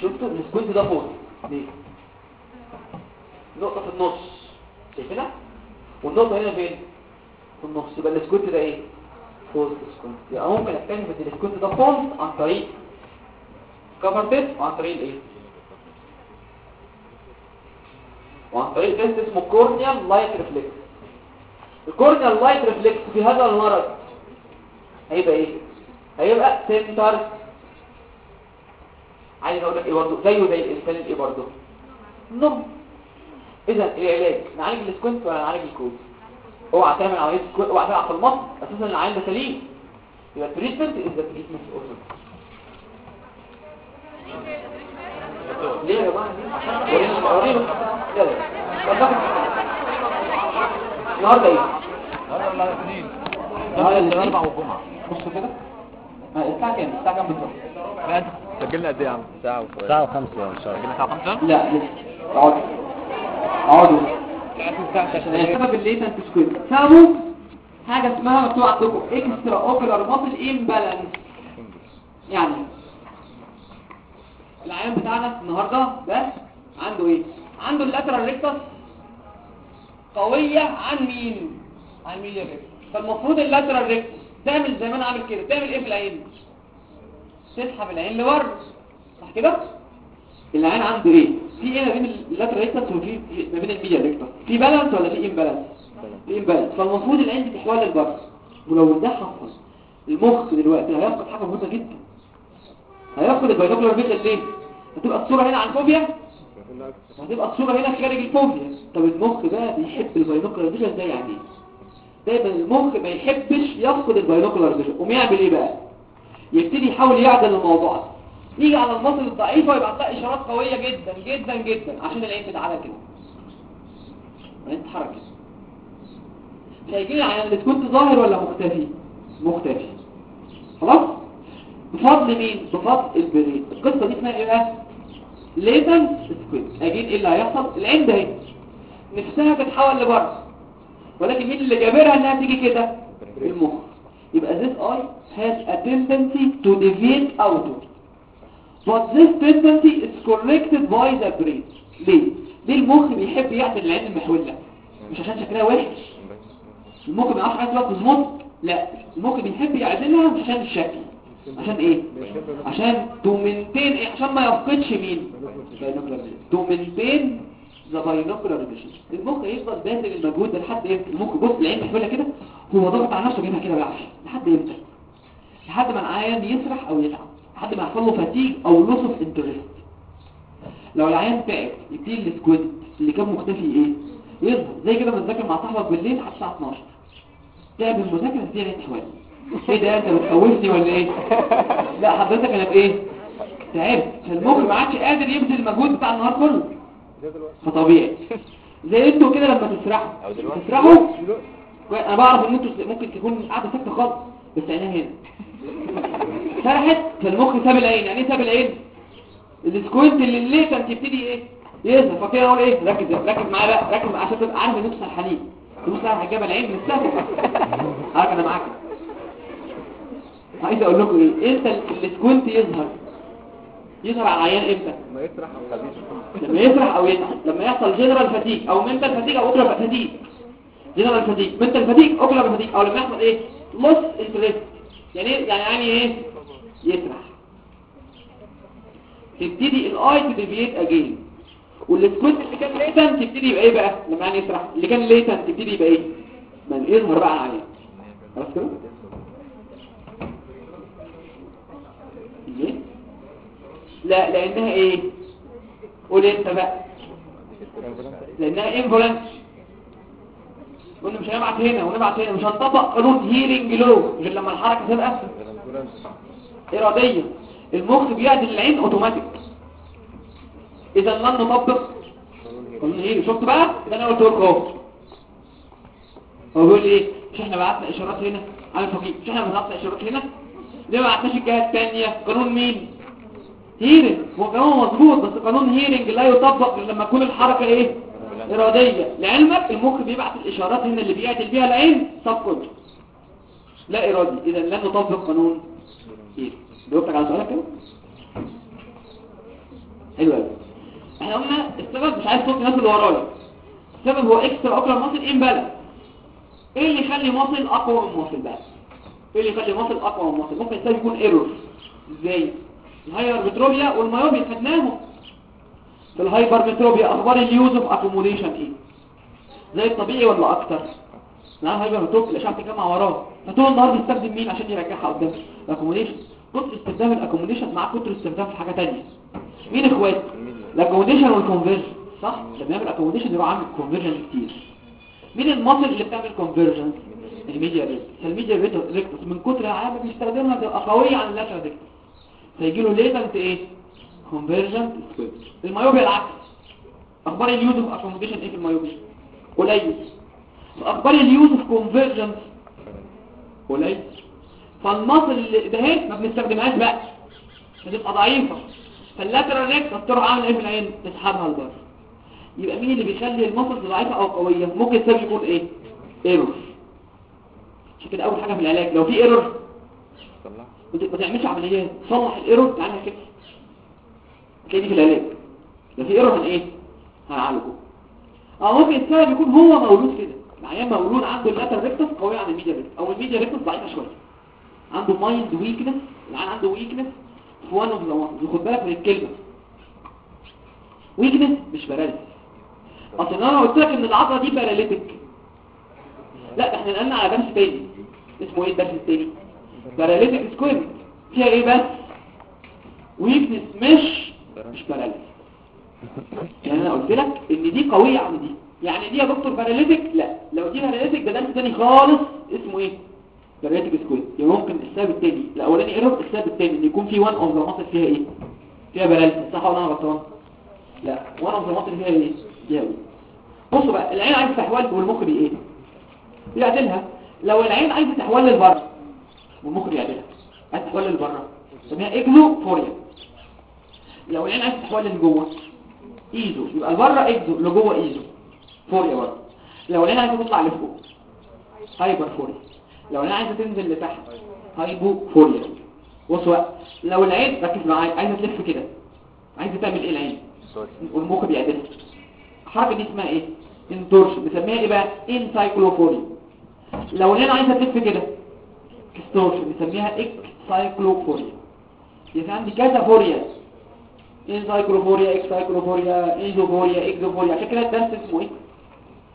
شفتوا ال squint ده false. ليه؟ نقطة في النص. شايفينها؟ والنقطة هنا فين؟ في النص. يبقى ال squint ده إيه؟ false squint يبقى ممكن اكتشف ان ال squint ده false عن طريق cover test وعن طريق الايه؟ وعن طريق test اسمه corneal light reflex ال corneal light reflex في هذا المرض هيبقى إيه؟ هيبقى center عايز أقول لك إيه برضه؟ زيه زي الإنسان الإيه برضه؟ normal اذا العلاج نعالج ال squint ولا نعالج ال cause اوعى تعمل عمليه squint اوعى تلعب في ال muscle أساسا العين ده سليم. يبقى ال treatment is the treatment ليه يا جماعة؟ ليه؟ وريني وريني. يلا. النهارده إيه؟ النهارده الاثنين الاربع والجمعه بص كده. الساعة كام؟ الساعة كام بالظبط؟ سجلنا قد إيه يا عم؟ ساعة وشويه ساعة وخمسة. ان شاء الله ساعة وخمسة. لا لسه اقعدوا اقعدوا السبب ال latent squint سببه حاجة اسمها مكتوب عندكم. extraocular muscle imbalance يعني العيان بتاعنا النهارده بس عنده إيه؟ عنده ال lateral rectus قوية عن مين عن مين يا فالمفروض ال lateral rectus تعمل زي ما أنا عامل كده. تعمل إيه في العين؟ تسحب العين لبره. صح كده؟ العين عنده إيه؟ في إيه ما بين ال lateral rectus وفي ما بين ال medial rectus في balance ولا في imbalance في imbalance فالمفروض العين دي تحول للبره ولو ده حصل المخ دلوقتي هيفقد حاجة مهمة جدا. هيفقد ال binocular vision ليه؟ هتبقى الصورة هنا على ال fovea وهتبقى الصورة هنا خارج ال fovea. طب المخ ده بيحب ال binocular vision ده يعني؟ دايما المخ ما يحبش يفقد ال binocular vision قوم يعمل إيه بقى؟ يبتدي يحاول يعدل الموضوع ده يجي على ال muscle الضعيفه ويبعت لها إشارات قوية جدا جدا جدا عشان العين تتعالى كده. العين تتحرك كده مش هيجي لي عيان اللي تكون ظاهر ولا مختفي؟ مختفي. خلاص؟ بفضل مين؟ بفضل البريد. القصة دي اسمها إيه بقى؟ latent squint. Again إيه اللي هيحصل؟ العين ده نفسها تتحول لبره ولكن مين اللي جابرها إنها تيجي كده؟ المخ. يبقى this eye has a tendency to deviate outward. But this tendency is corrected by the brain ليه؟ ليه المخ بيحب يعمل العين المحولة مش عشان شكلها وحش. المخ ما يعرفش عايز وقت تظبط لا. المخ بيحب يعدلها مش عشان الشكل. عشان إيه؟ عشان to maintain إيه؟ عشان ما يفقدش مين؟ to maintain the binocular vision المخ يفضل باذل المجهود ده لحد إمتى؟ المخ بص العين تحولها كده هو ضغط على نفسه جايبها كده بالعافية. لحد إمتى؟ لحد ما العيان يسرح أو يتعب. لحد ما يحصل له fatigue أو loss of interest. لو العيان تعب يبتدي ال squint اللي كان مختفي إيه؟ يظهر. زي كده ما تذاكر مع صاحبك بالليل على الساعة 12 تعب المذاكره دي عين تحول إيه ده؟ أنت بتخوفني ولا إيه؟ لا حضرتك أنا بإيه؟ تعبت. فالمخ ما عادش قادر يبذل المجهود بتاع النهار كله. فطبيعي. زي إنتوا كده لما تسرحوا. تسرحوا؟ أنا بعرف إن إنتوا ممكن تكون قاعدة ساكتة خالص بس عينها هنا. سرحت فالمخ ساب العين. يعني إيه ساب العين؟ ال squint اللي ال latent يبتدي إيه؟ يظهر. فكده أقول إيه؟ ركز ركز معايا بقى ركز معايا عشان تبقى عارف إن سرحانين. تبص على حجاب العين من السهل عارف أنا معاك. عايز أقول لكم إيه؟ إمتى ال squint يظهر؟ يظهر على العيان إمتى؟ ما يسرح أو لما يسرح أو يتعب لما يحصل general fatigue أو mental fatigue أو ocular fatigue general fatigue mental fatigue ocular fatigue أو لما يحصل إيه؟ loss interest يعني إيه؟ يعني يعني إيه؟ يسرح. تبتدي ال eye ت deviate again وال squint اللي كان latent تبتدي يبقى إيه بقى؟ لما يعني يسرح. اللي كان latent تبتدي يبقى إيه ما يظهر بقى عليه خلاص كده؟ ليه لا لأنها إيه؟ قول أنت بقى. لأنها involuntary قلنا مش هنبعت هنا ونبعت هنا. مش هنطبق قانون Hering law غير لما الحركة تبقى. اراديه المخ بيعدل العين أوتوماتيك. إذا لن نطبق. قانون Hering شفت بقى؟ ده أنا قلت لكم اهو هو بيقول لي إيه؟ مش إحنا بعتنا إشارات هنا؟ على الفقير مش إحنا بعتنا إشارات هنا؟ ليه ما بعتناش الجهه الثانية قانون مين؟ Hering. هو كلامه مظبوط بس قانون Hering لا يطبق غير لما تكون الحركة إيه؟ إرادية. لعلمك المخ بيبعت الإشارات هنا اللي بيعدل بيها العين. سب لا إرادي. إذا لن نطبق قانون جاوبتك على سؤالك كده؟ حلو قوي إحنا قلنا السبب مش عايز صوت الناس اللي ورايا السبب هو extraocular muscle imbalance إيه اللي يخلي muscle أقوى من muscle بقى إيه اللي يخلي muscle أقوى من muscle ممكن السبب يكون error إزاي؟ ال hypermetropia وال myopia خدناهم. في ال hypermetropia أخبار ال use of accommodation إيه؟ زي الطبيعي ولا أكتر؟ نعم hypermetropia الاشعه بتجمع وراه فطول النهار بيستخدم مين عشان يرجعها قدام؟ ال accommodation كتر استخدام ال accommodation مع كتر استخدام في حاجة ثانية مين اخوات ال accommodation وال convergence صح؟ لما يعمل accommodation يروح عامل convergence كتير. مين ال muscle اللي بتعمل convergence ال medial rectus ال medial rectus من كتر ما بيستخدمها تبقى قوية عن ال lateral rectus فيجي له latent إيه؟ convergent squint ال myopia العكس. أخبار ال use of accommodation إيه في ال myopia قليل. أخبار ال use of convergence قليل اللي ده هي ما بنستخدمهاش بقى. بتبقى ضعيفة فال lateral rectus تروح عامل إيه في العين تسحبها لبره يبقى مين اللي بيخلي ال muscle ضعيفة أو قوية؟ ممكن السبب يكون إيه؟ error. عشان كده أول حاجة في العلاج لو في error ما تعملش عمليات. صلح ال error تعالى كده. هتلاقي دي في العلاج. لو في error هن إيه هنعالجه. آه ممكن السبب يكون هو مولود كده. العيان مولود عنده ال lateral rectus قوية عن ال medial rectus أو ال medial rectus ضعيفة شوية. عنده mild weakness العيان عنده weakness في one of the خد بالك من الكلمة. weakness مش paralysis أصل أنا قلت لك إن العضلة دي paralytic لا ده إحنا نقلنا على درس تاني. اسمه إيه الدرس التاني؟ paralytic squint فيها إيه بس؟ weakness مش مش paralysis يعني أنا قلت لك إن دي قوية عن دي. يعني دي يا دكتور paralytic لا. لو دي paralytic ده درس تاني خالص اسمه إيه؟ paralytic squint يعني ممكن السبب التاني. الاولاني error السبب التاني؟ إن يكون في one of the muscle فيها إيه؟ فيها paralysis صح ولا أنا غلطان؟ لا. one of the muscle فيها إيه؟ فيها بصوا بقى العين عايزة تحول والمخ بي إيه بيعدلها. لو العين عايزة تحول للبره والمخ بيعدلها. عايزة تحول للبره اسمها exophoria لو العين عايزة تحول لجوه eso. يبقى البره exo لجوه eso. phoria برضه لو العين عايزة تطلع لفوق. hyperphoria لو العين عايزة تنزل لتحت. hypophoria بصوا لو العين ركز معايا. عايزة تلف كده. عايزة تعمل إيه العين؟ والمخ بيعدلها. الحركة دي اسمها إيه؟ intorsion بنسميها إيه بقى؟ incyclophoria لو العين عايزة تلف كده. extorsion بنسميها excyclophoria يبقى عندي كذا phoria. incyclophoria excyclophoria esophoria exophoria عشان كده الدرس اسمه إيه؟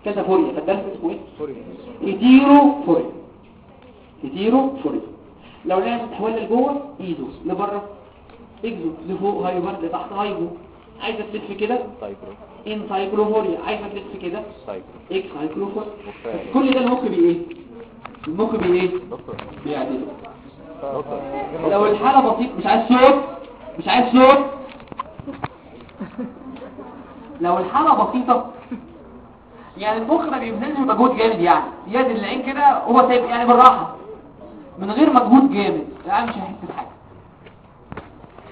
كذا phoria فالدرس اسمه إيه sorry heterophoria heterophoria لو العين عايزه تحول لجوه ايزو لبره. اكزو لفوق hyper لتحت hypo عايزة تلف كده؟ cyclo. incyclophoria. عايزة تلف كده؟ cyclo. excyclophoria. مختار. كل ده المخ بي إيه؟ المخ بي إيه؟ دكتور بيعدله. دكتور لو الحالة بسيط مش عايز صوت؟ مش عايز صوت؟ لو الحالة بسيطة يعني المخ ما بيبذلش مجهود جامد يعني. يد العين كده هو سايب يعني بالراحة. من غير مجهود جامد. يعني مش هيحس بحاجة.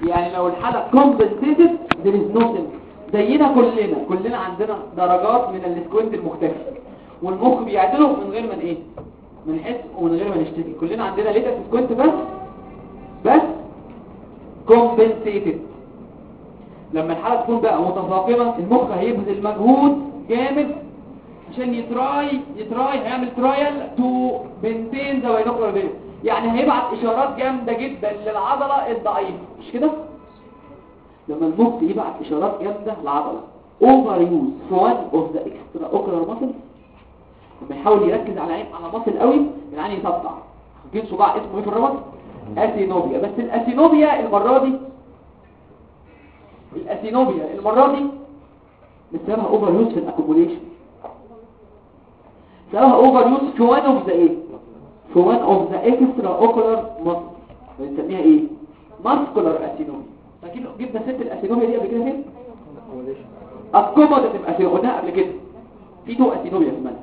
يعني لو الحالة compensated there is nothing زينا كلنا. كلنا عندنا درجات من السكوينت المختلف والمخ بيعدله من غير ما إيه من نحس ومن غير ما نشتكي. كلنا عندنا latent squint بس. بس compensated. لما الحالة تكون بقى متفاقمة المخ هيبذل مجهود جامد عشان ي try ي try هيعمل trial to maintain binocular view يعني هيبعت إشارات جامدة جدا للعضلة الضعيفة. مش كده؟ لما المخ يبعت إشارات جامدة للعضلة. overuse في one of the extraocular muscle لما يحاول يركز على عين على muscle قوي العين يصدع يجي له صداع اسمه إيه في الرمد asthenopia بس ال asthenopia المرة دي ال asthenopia المرة دي بسببها overuse في ال accommodation. سببها overuse في one of the إيه في one of the extraocular muscle بنسميها إيه muscular asthenopia فاكر جبنا ست ال asthenopia دي قبل كده فين accommodative asthenopia قلناها قبل كده في two asthenopia في المنهج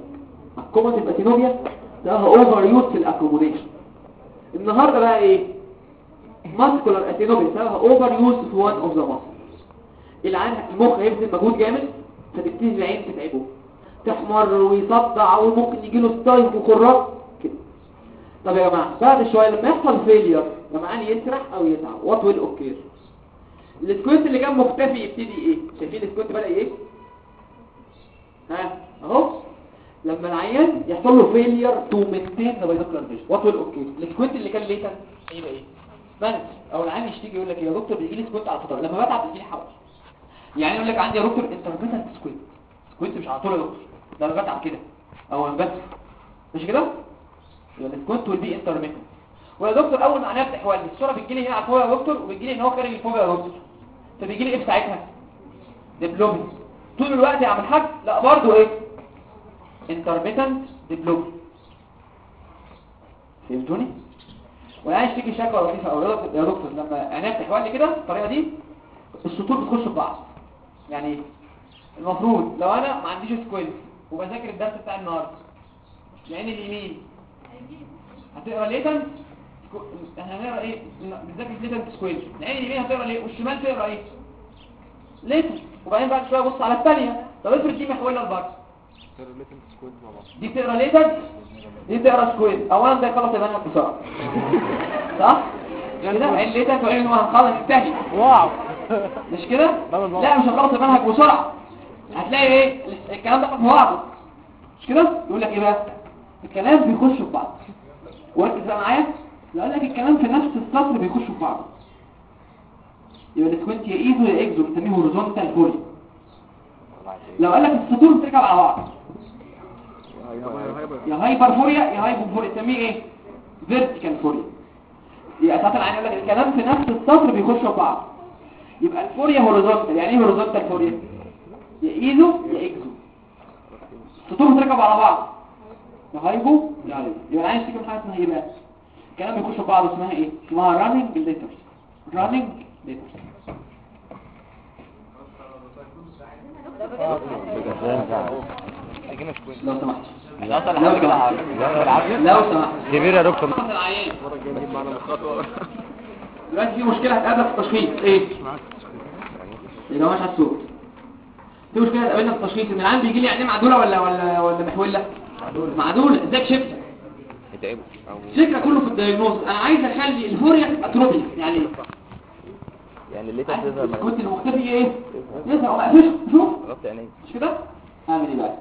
accommodative asthenopia ده overuse في ال accommodation النهارده بقى إيه muscular asthenopia سببها overuse في one of the muscle العين المخ هيبذل مجهود جامد فتبتدي العين تتعبه تحمر ويصدع وممكن يجي له stye وخراج كده طب يا جماعة بعد شوية لما يحصل failure عيني يسرح أو يتعب. what will occur ال squint اللي كان مختفي يبتدي إيه؟ شايفين ال squint بدأ إيه؟ ها؟ أهو. لما العيان يحصل له failure to maintain the binocular vision what will occur ال squint اللي كان latent هيبقى إيه؟ patent أو العيان يشتكي يقول لك يا دكتور بيجي لي squint على فترات. لما بتعب بيجي لي حول يعني يقول لك عندي يا دكتور intermittent squint squint مش على طول يا دكتور. أنا بتعب كده. أو أنا بس مش كده؟ يبقى ال squint will be intermittent ويا دكتور أول ما بتحول لي الصورة بتجي لي هنا على ال fovea يا دكتور وبتجي لي إن هو خارج ال fovea يا دكتور. فبيجي لي إيه ساعتها diplopia طول الوقت يا عم الحاج لا برضه إيه؟ intermittent diplopia فهمتوني؟ وعايش تيجي شكوى لطيفة يا دكتور- يا دكتور لما عينيا بتحول لي كده الطريقة دي السطور بتخش في بعض. يعني المفروض لو أنا ما عنديش squint وبذاكر الدرس بتاع النهارده. العين اليمين. هتقرا latent إحنا هنقرا إيه؟ بنذاكر latent squint العين اليمين هتقرا ليه؟ والشمال تقرا إيه؟ latent وبعدين بعد شوية ابص على الثانية طب افرض دي محوله لبره دي تقرا latent دي تقرا squint اولا ده يخلص المنهج بسرعة صح؟ كده؟ عين latent وعين ما هنخلص الثاني واو. مش كده. لا مش هنخلص المنهج بسرعة. هتلاقي إيه؟ الكلام ده في بعضه مش كده؟ يقول لك إيه بقى؟ الكلام بيخش في بعض. وركز بقى معايا؟ لو لك الكلام في نفس السطر بيخش في بعضه يبقى ال squint يا eso يا exo بنسميه horizontal phoria لو قال لك السطور بتركب على بعض. يا hyperphoria يا hypophoria تسميه إيه؟ vertical phoria يبقى ساعات العين يقول لك الكلام في نفس السطر بيخش في بعض. يبقى ال phoria horizontal يعني إيه horizontal phoria يا eso يا exo السطور بتركب على بعض. يا هايبو يا هايبو يبقى تيجي من حاجة اسمها إيه بقى الكلام بيخش في بعض اسمها إيه؟ اسمها running letters running letters لو سمحت. لو سمحت. لو سمحت. كبير يا دكتور. دلوقتي في مشكلة هتقابلك في التشخيص. إيه؟ يا جماعة مش في مشكلة هتقابلنا في التشخيص إن العيان بيجي لي عينيه معدولة ولا ولا ولا محولة؟ معدولة. إزاي شفت؟ الفكرة كله في ال diagnose أنا عايز أخلي ال phoria تبقى tropia يعني إيه؟ يعني اللي تظهر ال squint المختفي إيه؟ يظهر أو مقفش شوف غطي عينيك. مش كده؟ أعمل إيه بقى؟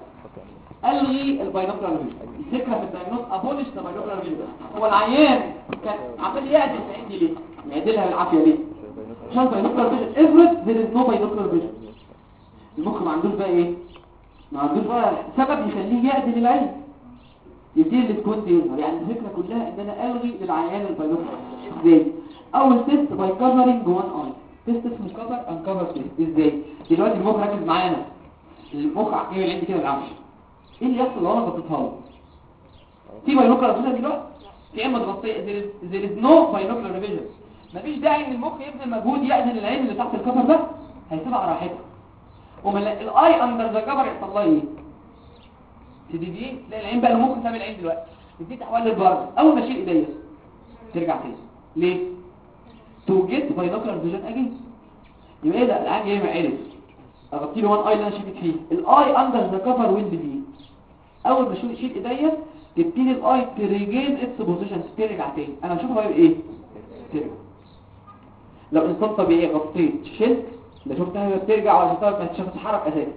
الغي ال binocular vision الفكرة في ال diagnose abolish the binocular vision هو العيان كان عمال يعدل في عندي ليه؟ يعدلها بالعافية ليه؟ عشان binocular vision افرض there is no binocular vision المخ ما عندوش بقى إيه؟ ما عندوش بقى سبب يخليه يعدل العين يبتدي ال squint يظهر يعني الفكرة كلها إن أنا ألغي للعيان ال binocular إزاي؟ أول test by covering one eye test اسمه cover uncover test إزاي؟ دلوقتي المخ ركز معانا. المخ عقليه اللي عندي كده بالعافيه إيه اللي يحصل لو أنا غطيتها له؟ في binocular vision دلوقتي؟ يا إما تغطي there is no binocular vision مفيش داعي إن المخ يبذل مجهود يأذن العين اللي تحت ال cover ده. هيسيبها على راحتها. ال eye under the cover يحصل لها إيه؟ تدي دي تلاقي العين بقى المخ ساب العين دلوقتي. تبتدي تحول لبره. أول ما اشيل إيديا. ترجع تاني. ليه؟ to get binocular vision again يبقى إيه ده؟ العين جاي معرف اغطي له one eye اللي أنا شاكك فيه. ال eye under the cover will be أول ما اشيل اشيل إيديا تبتدي ال eye to regain its position ترجع تاني. أنا هشوفها بقى إيه ترجع. لو إنسان طبيعي غطيت شلت لا شفتها وهي بترجع ولا شفتها ما تتحرك أساسا.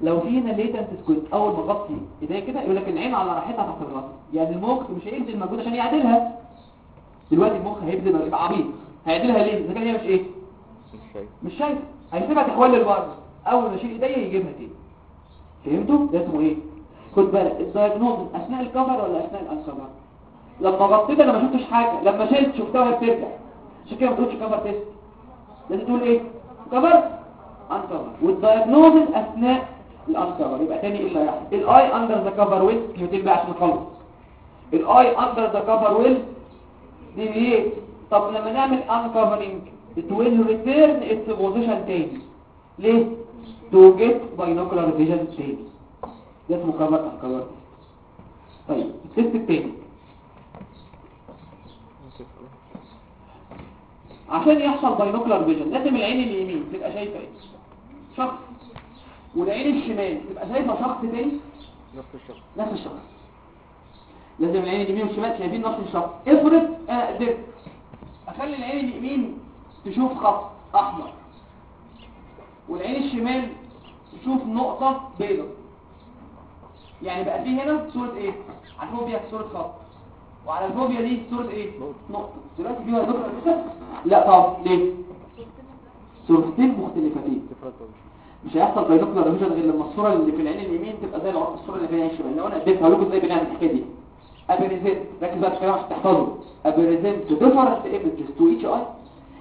لو في هنا latent squint أول ما غطي إيديا كده يقول لك العين على راحتها تحت الغطا يعني المخ مش هيبذل مجهود عشان يعدلها. دلوقتي المخ هيبذل مجهود يبقى عبيط. هيعدلها ليه؟ إذا كان هي مش إيه؟ مش شايف. هيسيبها تحول لبره أول ما اشيل إيديا يجيبها تاني. فهمتوا؟ ده اسمه إيه؟ خد بالك ال diagnose أثناء ال cover ولا أثناء ال uncover لما غطيت أنا ما شفتش حاجة لما شلت شفتها وهي بترجع. عشان كده ما تقولش cover test. لازم تقول إيه؟ cover uncover وال diagnose أثناء ال uncover يبقى تاني إيه اللي هيحصل ال eye under the cover will كلمتين بقى عشان نخلص ال eye under the cover will دي إيه؟ طب لما نعمل uncovering it will return its position تاني. ليه؟ To get binocular vision تاني. ده اسمه cover uncover طيب ال test التاني. عشان يحصل binocular vision. لازم العين اليمين تبقى شايفة إيه؟ شخص. والعين الشمال تبقى شايفة شخص تاني؟ نفس الشخص. نفس الشخص. لازم العين اليمين والشمال شايفين نفس الشخص. افرض أنا قدرت أخلي العين اليمين تشوف خط أحمر. والعين الشمال تشوف نقطة بيضاء يعني بقى في هنا صورة إيه؟ على الفوبيا صورة خط. وعلى الفوبيا دي صورة إيه؟ نقطة دلوقتي فيها كده لا طب ليه؟ صورتين مختلفتين مش هيحصل binocular vision غير لما الصورة اللي في العين اليمين تبقى زي الصورة اللي في العين الشمال. لو أنا اديتها لكم إزاي بنعمل الحكاية دي؟ I present ركز بقى في الكلام عشان تحفظوا I present different images to each eye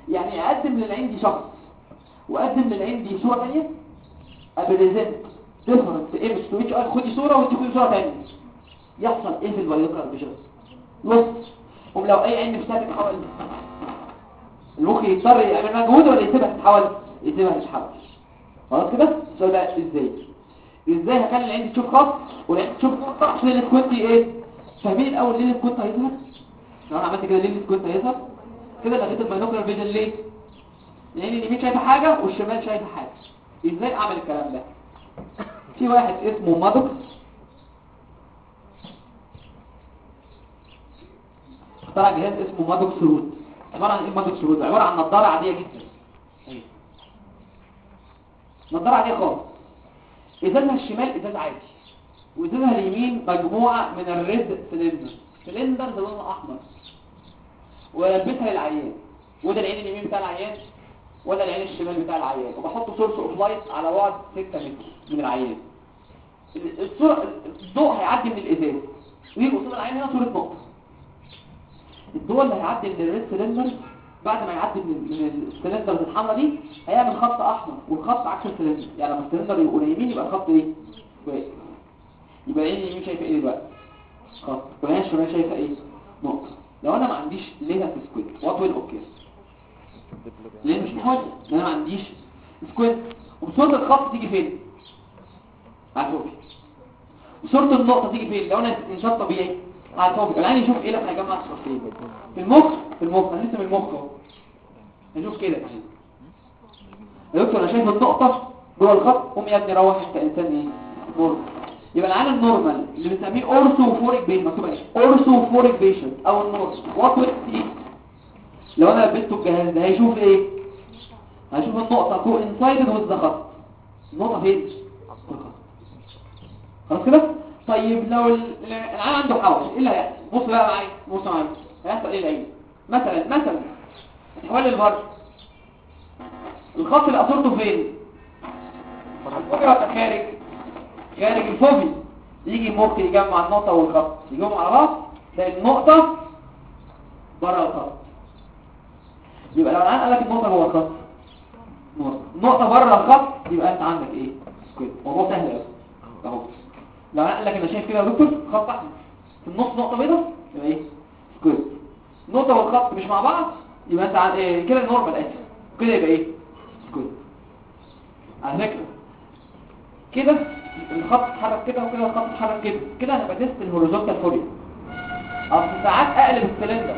يعني أقدم للعين دي شخص. وأقدم للعين دي صورة ثانية I present different image to each eye خدي صورة وانت خدي صورة ثانية يحصل إيه في ال binocular vision نص. ولو أي عين نفسها تتحول المخ يضطر يعمل مجهود ولا يسيبها تتحول يسيبها تتحول خلاص كده؟ السؤال ده إزاي؟ إزاي هخلي العين تشوف خط والعين تشوف نقطه عشان اللي كنت إيه؟ فاهمين الأول ليه كنت هيظهر؟ لو أنا عملت كده ليه كنت هيظهر؟ كده لغيت ال binocular vision ليه؟ لأن اليمين شايفة حاجة والشمال شايفة حاجة. إزاي أعمل الكلام ده؟ في واحد اسمه Maddox. اخترع جهاز اسمه Maddox rod عبارة عن إيه Maddox rod عبارة عن نظارة عادية جدا. أيوة. نظارة عادية خالص. ازازها الشمال ازاز عادي. وازازها اليمين مجموعة من ال red cylinder. cylinder ده لونه أحمر. ولبسها للعيان. وده العين اليمين بتاع العيان وده العين الشمال بتاع العيان. وبحط source of light على بعد 6 متر من العيان. الصورة الضوء هيعدي من الازاز ويجي قصاد العين هنا صورة نقطة. الضوء اللي هيعدي من ال red cylinder بعد ما يعدي من ال cylinders الحمراء دي هيعمل خط أحمر والخط عكس السلندر يعني لما السلندر يبقوا يمين يبقى الخط إيه؟ واقف يبقى العين اليمين شايفة إيه دلوقتي؟ خط. والعين الشمال شايفة إيه؟ نقطة. لو أنا ما عنديش latent squint what will occur ليه مش لأن أنا ما عنديش squint وصورة الخط تيجي فين؟ على ال fovea وصورة النقطة تيجي فين؟ لو أنا إنسان طبيعي على ال fovea العيان يشوف إيه لما يجمع الصورتين في المخ في المخ في المخ. أهو. نشوف كده. يا دكتور أنا شايف النقطة جوه الخط. قوم يا ابني روح أنت إنسان إيه؟ normal. يبقى العيان ال normal اللي بنسميه orthophoric patient مكتوب إيه orthophoric patient أو ال normal what لو أنا لبسته الجهاز ده هيشوف إيه؟ هيشوف النقطة. كو انسايدد وذ خط. النقطة فين؟ خلاص كده؟ طيب لو ال- العين عنده حوش إيه اللي هيحصل بص بقى معايا بص معايا هيحصل إيه العين مثلا مثلا تحول البر الخط اللي قصرته فين ولا خارج؟ خارج الفوبي يجي المخ يجمع النقطة والخط. يجيهم على بعض تلاقي النقطة بره الخط. يبقى لو العيان قال لك النقطة جوه الخط. نقطة النقطة بره الخط يبقى أنت عندك إيه؟ squint موضوع سهل قوي أهو. لو العيان قال لك أنا شايف كده يا دكتور خط أحمر. في النص نقطة بيضاء يبقى إيه؟ squint النقطة والخط مش مع بعض يبقى أنت إيه كده normal اسف كده يبقى إيه؟ squint على فكرة. كده الخط اتحرك كده وكده الخط اتحرك كده. كده أنا ب test ال horizontal phoria أصل ساعات أقلب السلندر.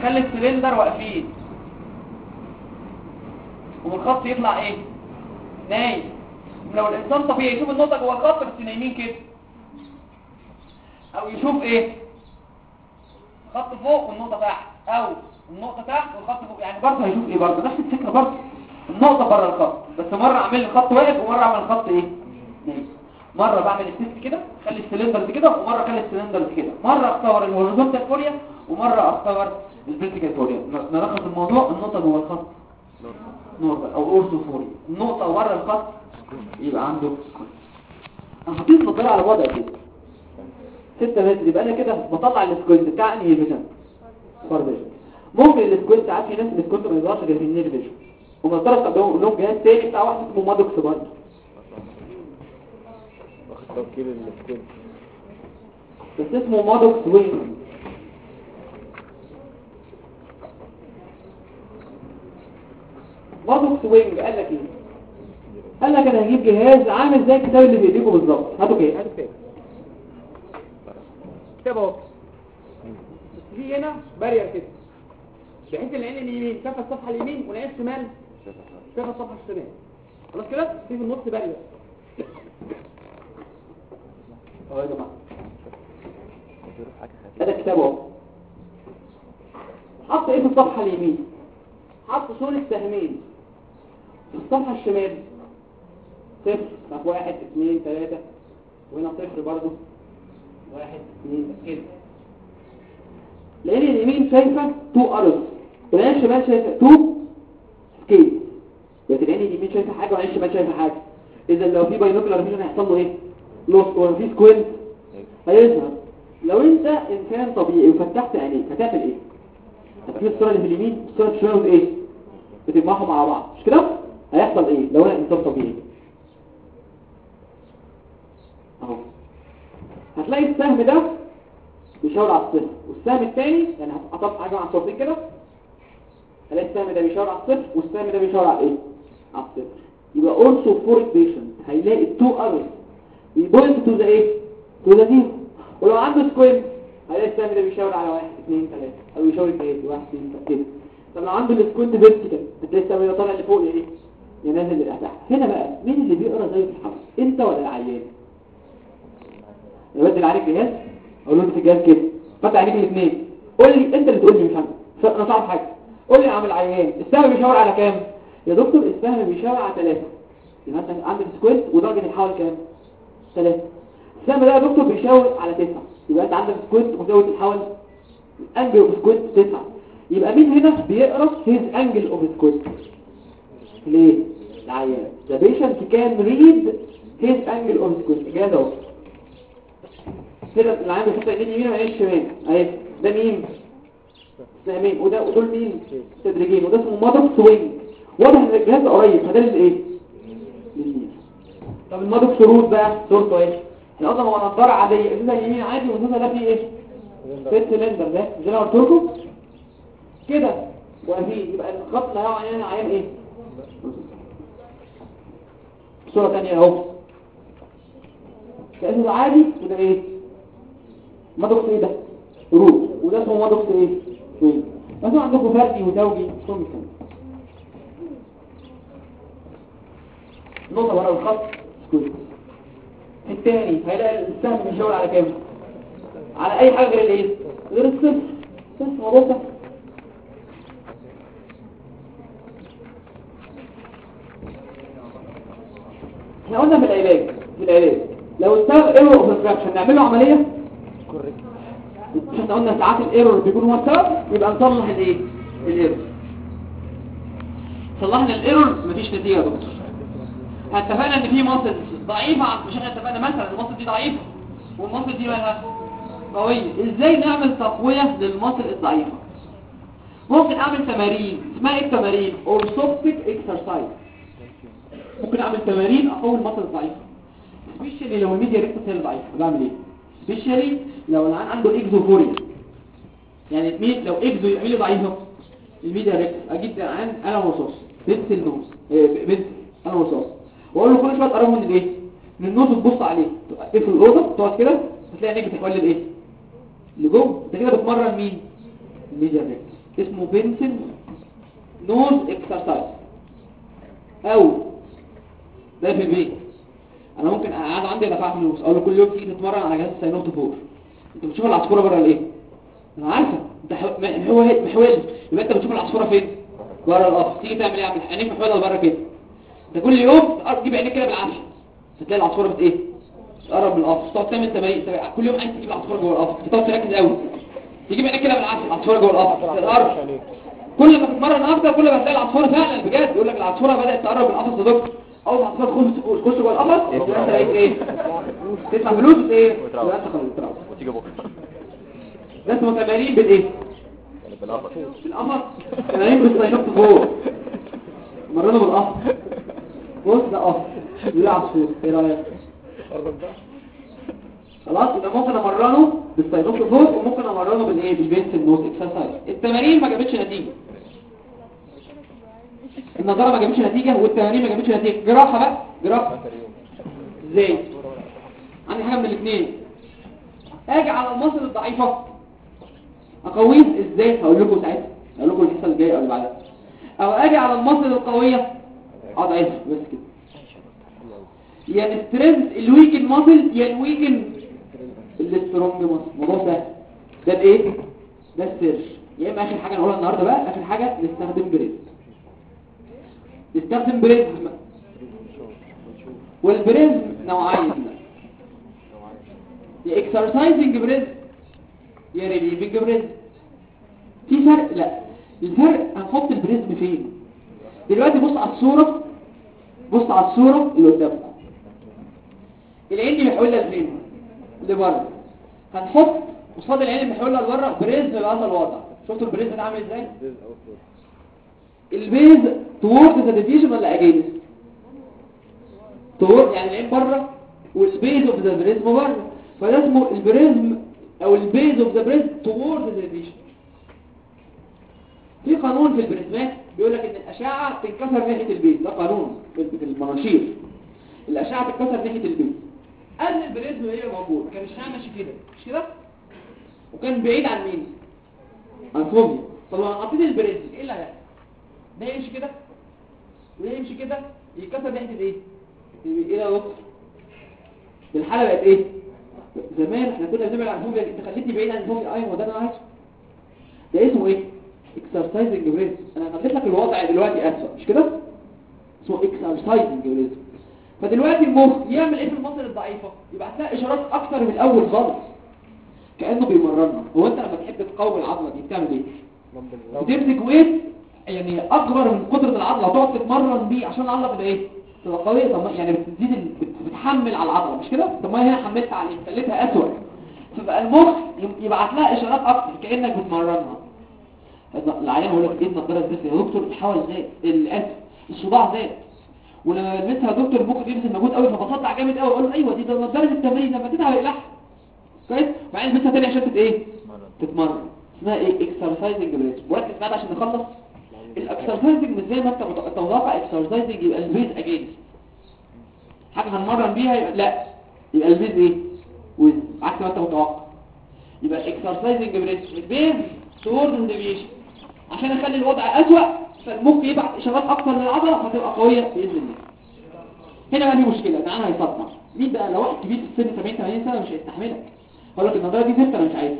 أخلي السلندر واقفين. والخط يطلع إيه؟ نايم. لو الإنسان طبيعي يشوف النقطة جوه الخط بس نايمين كده. أو يشوف إيه؟ خط فوق والنقطة تحت. أو النقطة تحت والخط فوق. يعني برضه هيشوف إيه برضه؟ نفس الفكرة برضه. النقطة بره الخط. بس مرة أعمل الخط واقف ومرة أعمل الخط إيه؟ مرة بعمل ال test كده أخلي ال cylinders كده ومرة أخلي ال cylinders كده. مرة أختار ال horizontal phoria ومرة أختار ال vertical phoria. نلخص الموضوع. النقطة جوه الخط. normal أو orthophoria النقطة بره الخط. يبقى عنده. أنا حطيت نظاره على وضع كده. 6 متر يبقى أنا كده بطلع ال squint بتاع انهي vision far vision ممكن ال squint ساعات في ناس ال squint ما يظهرش غير في ال near vision. ومضطر استخدمه لهم جهاز تاني بتاع واحد اسمه Maddox برضه. توكيل بس اسمه Maddox wing Maddox wing قال لك إيه؟ قال لك أنا هجيب جهاز عامل زي الكتاب اللي في ايديكم بالظبط. هاتوا كده كتاب اهو في هنا بارير كده. بحيث العين اليمين شايفة الصفحة اليمين والعين الشمال؟ شايفة الصفحة الشمال. خلاص كده؟ في في النص بارير أهو يا جماعة. هذا كتاب أهو. حط إيه في الصفحة اليمين. حط صورة سهمين في الصفحة الشمال. صفر. واحد اثنين ثلاثة وهنا صفر برضو واحد اثنين كده. لأن اليمين شايفة two arrows والعين الشمال شايفة two scales يعني العين اليمين شايفة حاجة والعين الشمال شايفة حاجة. اذا لو في binocular vision هيحصل له إيه؟ لوس ولو في squint هيظهر. لو أنت إنسان طبيعي وفتحت عينيك هتعمل إيه؟ هتجيب الصورة اللي في اليمين الصورة في الشمال إيه بتجمعهم مع بعض. مش كده؟ هيحصل إيه؟ لو أنا إنسان طبيعي. هتلاقي السهم ده بيشاور على الصفر والسهم الثاني يعني هتقطع حاجة على الصفر كده هلاقي السهم ده بيشاور على الصفر والسهم ده بيشاور على إيه؟ على الصفر. يبقى orthophoric patient هيلاقي ال two arrows. بي point to the إيه to the zero ولو عنده squint هيلاقي السهم ده بيشاور على واحد اثنين ثلاثة أو يشاور ثلاثة واحد اثنين ثلاثة كده. طب لو عنده ال squint vertical هتلاقي السهم ده طالع لفوق إيه ينزل لتحت هنا بقى مين اللي بيقرأ زاوية الحول؟ أنت ولا العيان؟ يبدل عليك جهاز أقول له أنت الجهاز كده. فتح عليك الاثنين قول لي أنت اللي تقول لي مش أنا ف- أنا صعب حاجة. قول لي يا عم العيان السهم بيشاور على كام؟ يا دكتور السهم بيشاور على ثلاثة. يبقى أنت عندك squint ودرجة الحول كام؟ ثلاثة. السهم ده يا دكتور بيشاور على تسعة. يبقى أنت عندك squint وزاوية الحول angle of squint تسعة. يبقى مين هنا بيقرأ his angle of squint ليه؟ العيان. The patient can read his angle of squint كده أهو. كده العيان بيحط ايديه يمين وعينيه شمال. أهي ده مين؟ ده مين؟ وده ودول مين؟ تدريجين. وده اسمه Maddox wing واضح إن الجهاز قريب فده لليمين طب ال Maddox rod بقى صورته إيه قلنا هو نضاره عادية. ازازه اليمين عادي والازازه ده فيه إيه؟ فيت سلندر ده. زي ما قلت لكم. كده. وفي يبقى الخط اللي هيقع علينا عيان إيه؟ صورة تانية أهو. كأنه عادي وده إيه؟ مدوكس إيه ده؟ روت وده اسمه مدوكس إيه؟ سوينج مثلا عندكم فردي وزوجي كل كده نقطة ورا الخط squint التاني هيلاقي السهم بيشاور على كام؟ على أي حاجة غير الإيه؟ غير الصفر. بس موضوع سهل إحنا قلنا في العلاج في العلاج. لو السبب error of نعمل له عملية؟ مش إحنا قلنا ساعات ال error بيكون هو السبب يبقى نصلح الايه ال error. صلحنا ال error مفيش نتيجة يا دكتور. اتفقنا إن في muscle ضعيفة مش إحنا اتفقنا مثلا ال muscle دي ضعيفة وال muscle دي مالها قوية. إزاي نعمل تقوية لل muscle الضعيفة؟ ممكن أعمل تمارين. اسمها إيه التمارين؟ orthoptic exercise ممكن أعمل تمارين أقوي ال muscle الضعيفة. specially لو ال medial rectus هي الضعيفه بعمل إيه؟ specially لو العيان عنده exophoria يعني مين لو exo يعمل لي ضعيفة. ال medial rectus أجيب العيان أنا ورصاص بنت النوز بنت أنا ورصاص وأقول له كل شوية تقرب من الايه من ال nose تبص عليه. تقفل الأوضة تقعد كده هتلاقي عينيك بتحول الايه لجوه. أنت كده بتمرن مين؟ ال medial rectus اسمه pencil nose exercise. أو. ده في البيت. أنا ممكن قاعد عندي دفع فلوس. أقول له كل يوم تيجي تتمرن على جهاز ال synoptophore أنت بتشوف العصفورة بره الايه أنا عارفه أنت حو- م- محول محول يبقى أنت بتشوف العصفورة فين؟ بره القفص تيجي تعمل إيه يعمل عينيك محوله لبره كده. أنت كل يوم تجيب عينيك كده بالعافية. هتلاقي العصفورة بت إيه؟ تقرب من القفص تقعد تعمل تمارين. تمارين. كل يوم عايز تجيب العصفورة جوه القفص تقعد تركز قوي تجيب عينيك كده بالعافية. العصفورة جوه القفص تقرب. كل ما تتمرن أكتر كل ما هتلاقي العصفورة فعلا. بجد. يقول لك العصفورة بدأت تقرب من القفص يا دكتور اول ما تخش تخش جوه يبقى انت إيه تدفع فلوس؟ إيه؟ يبقى انت خلاص تروح. وتيجي بكرة. ده اسمه تمارين بالايه يعني بالقفص بالقفص تمارين بال synoptophore. مرنوا بالقفص بص ده قفص دي عصفور. إيه رأيك؟ خلاص يبقى ممكن أمرنه بال synoptophore وممكن أمرنه بالايه بال pencil nose exercise التمارين ما جابتش نتيجة. النظارة ما جابتش نتيجة والتمارين ما جابتش نتيجة. جراحة بقى. جراحة. إزاي؟ عندي حاجة من الاثنين أجي على ال muscle الضعيفة. أقويه؟ إزاي؟ هقول لكم ساعتها. هقول لكم الحصه الجايه أو اللي بعدها. أو أجي على ال muscle القوية. اضعفها بس كده. يا strengthen ال weak muscle يا weaken ال strong muscle الموضوع ده ده الإيه؟ ده ال surgery يا إما آخر حاجة نقولها النهارده بقى آخر حاجة نستخدم prism نستخدم prism. وال prism نوعين. يا exercising prism. يا relieving prism. في فرق؟ لا. الفرق هنحط ال prism فين؟ دلوقتي بص على الصورة. بص على الصورة اللي قدامك العين دي محولة لفين؟ لبره. هنحط قصاد العين اللي محولة لبره prism بهذا الوضع. شفتوا ال prism ده عامل إزاي؟ ال base toward deviation ولا against toward يعني العين بره؟ والبيز اوف ذا بريزم بره فده ال prism أو ال base of the prism toward the deviation في قانون في البريزمات بيقول لك إن الأشعة تنكسر ناحية ال base ده قانون في المناشير الأشعة تنكسر ناحية ال base قبل ال prism هي موجود كان الشعاع ماشي كده مش كده؟ وكان بعيد عن مين؟ عن fovea طب لو حطيت ال prism إيه اللي هيحصل؟ ده يمشي كده؟ وده يمشي كده؟ يتكسر ناحية إيه يا دكتور الحاله بقت إيه؟ زمان إحنا كنا بنبعد عن fovea انت خليتني بعيد عن fovea أيوه ده أنا عايزه. ده اسمه إيه؟ exercising prism أنا خليت لك الوضع دلوقتي اسوء مش كده؟ اسمه exercising prism فدلوقتي المخ يعمل إيه في المصل الضعيفة؟ يبعت لها إشارات أكتر من الأول خالص. كأنه بيمرنها. هو أنت لما تحب تقوي العضلة دي بتعمل إيه؟ بتمسك ويت يعني أكبر من قدرة العضلة وتقعد تتمرن بيه عشان العضلة تبقى إيه؟ تبقى قوية. طب يعني بتزيد بتحمل على العضلة مش كده؟ طب ما هي هنا حملت عليه خليتها اسوء فبقى المخ يبعت لها إشارات أكتر كأنك بتمرنها. العيان يقول لك إيه النضاره الزيت يا دكتور الحول زاد الاسف الصداع زاد. ولما لبستها دكتور المخ بيبذل مجهود قوي فبصدع جامد قوي. أقول أيوه دي ده نضاره التمرين. لما تتعب يقلعها كويس؟ وبعدين لبسها تاني عشان تت إيه؟ تتمرن. اسمها إيه؟ exercising prism وركز معايا عشان نخلص؟ ال exercising مش زي ما انت مت- متوقع exercising يبقى ال base against حاجة هنمرن بيها لا يبقى ال base إيه؟ with عكس ما انت متوقع. يبقى ال exercising prism ال base toward deviation عشان اخلي الوضع أسوأ فالمخ يبعت إشارات أكتر للعضلة فتبقى قوية بإذن الله. هنا بقى في مشكلة. تعالى هيصدمك. مين بقى؟ لو واحد كبير في السن 70 80 سنة مش هيستحملك. هقول لك النظاره دي زفت أنا مش عايزها.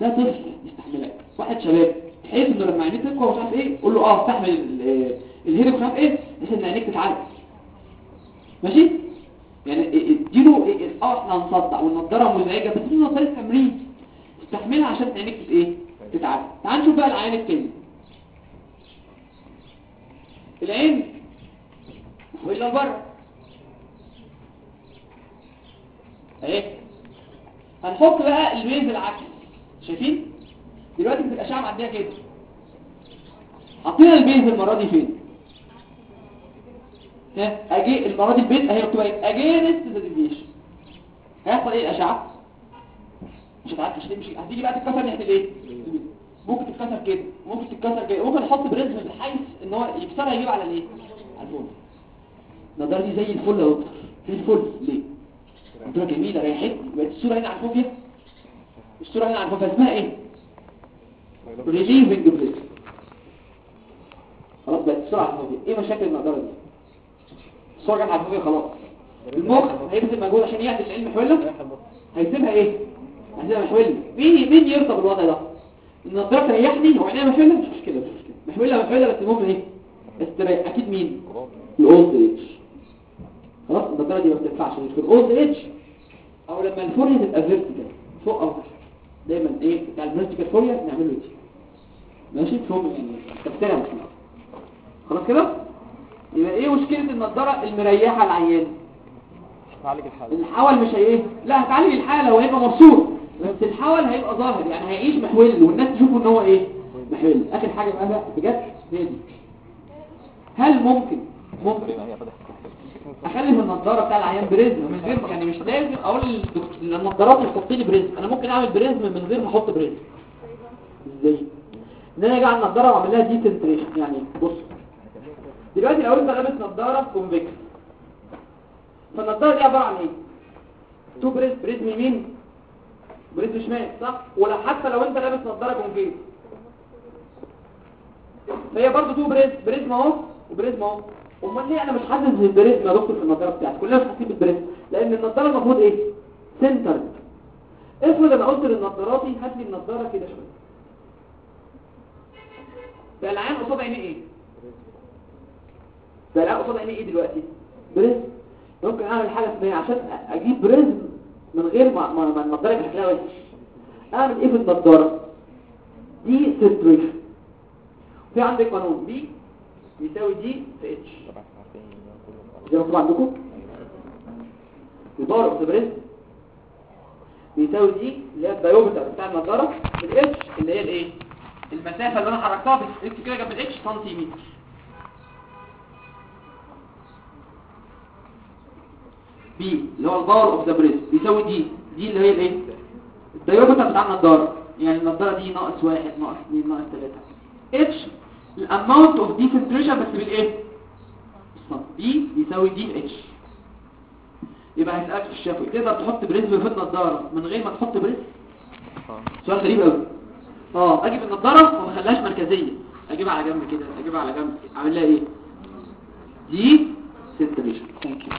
ده طفل يستحملك. واحد شباب. تحس إنه لما عينيه تقوى ومش عارف إيه قول له آه استحمل ال- الهيرو مش عارف إيه بحيث ان عينيك تتعالج. ماشي؟ يعني اديله آه إحنا هنصدع والنضاره مزعجه بس دي نظاره تمرين. استحملها عشان عينيك إيه؟ تتعالج. تعال نشوف بقى العين التاني. العين ولا بره؟ اهي هنحط بقى ال base العكس. شايفين؟ دلوقتي بتبقى الاشعه معديه كده. حطينا ال base المرة دي فين؟ ها؟ أجي المرة دي ال base اهي مكتوبه إيه؟ against the deviation هيحصل إيه الاشعه مش هتعرف مش هتيجي بقى تتكسر ناحية الإيه؟ ممكن تتكسر كده. ممكن تتكسر كده. ممكن نحط prism بحيث إن هو يكسرها يجيب على الإيه؟ على ال fovea النضاره دي زي الفل دكتور زي الفل. ليه؟ نضاره جميلة. ريحتني بقت الصورة هنا على ال fovea الصورة هنا على ال fovea اسمها إيه؟ relieving prism خلاص على ال fovea إيه مشاكل النضاره دي؟ على ال fovea خلاص. المخ هيبذل مجهود عشان يعدل العين محوله هيسيبها إيه؟ هيسيبها محوله مين مين يرضى بالوضع ده؟ النضاره تريحني هو عينيها محوله مش مشكلة مش مشكلة. محوله محوله بس المهم إيه؟ استريح. أكيد مين؟ ال old age خلاص؟ النضاره دي ما بتنفعش. في ال old age أو لما ال phoria تبقى vertical فوق أو تحت. دايما إيه؟ بتاع ال vertical phoria نعمله دي ماشي؟ فوق يعني تفسيرها مش. خلاص كده؟ يبقى إيه مشكلة النضارة المريحة العيان؟ تعالج الحالة. الحول مش هي إيه لا هتعالج الحالة وهيبقى مبسوط بس الحول هيبقى ظاهر يعني هيعيش محول والناس تشوفه إن هو إيه؟ محول. آخر حاجة بقى بجد؟ هي دي. هل ممكن؟ ممكن. أخلي في النضارة بتاع العيان prism من غير يعني مش لازم أقول للنضارات يحط لي prism أنا ممكن أعمل prism من غير ما أحط prism إزاي؟ ان أنا أجي على النضاره واعمل لها decentration يعني بص. دلوقتي لو انت لابس نضارة convex فالنضارة دي عبارة عن إيه؟ two prisms prism يمين prism شمال صح؟ ولا حتى لو انت لابس نضارة concave فهي برضه two prisms prism اهو و prism اهو أمال ليه أنا مش حاسس بال prism يا دكتور في النضارة بتاعتي؟ كلنا مش حاسين بال prism لأن النضارة المفروض إيه؟ center افرض أنا قلت للنضاراتي هات لي النضارة كده شوية. بقى العين قصاد عينيه إيه؟ بقى العين قصاد عينيه إيه دلوقتي؟ prism ممكن أعمل حاجة اسمها عشان أجيب prism من غير ما ما النضاره يبقى شكلها وحش أعمل إيه في النضارة؟ decentration في عندك قانون. P يساوي D في H زي ما عندكم؟ of the prism بيساوي D اللي هي ال diopter بتاع النضارة ال H اللي هي الايه المسافة اللي أنا حركتها اكتب كده جنب ال H سنتيمتر. P اللي هو ال power of the prism بيساوي D D اللي هي الإيه؟ ال diopter بتاع النضارة. يعني النضارة دي ناقص واحد ناقص اثنين ناقص ثلاثة H ال amount of decentration بس بالايه. دي بيساوي دي اتش يبقى هيسألك في الشفوي تقدر تحط prism في النضاره من غير ما تحط prism سؤال غريب قوي آه أجيب النضارة وما اخليهاش مركزية. اجيبها على جنب كده اجيبها على جنب. اعمل لها إيه؟ decentration thank you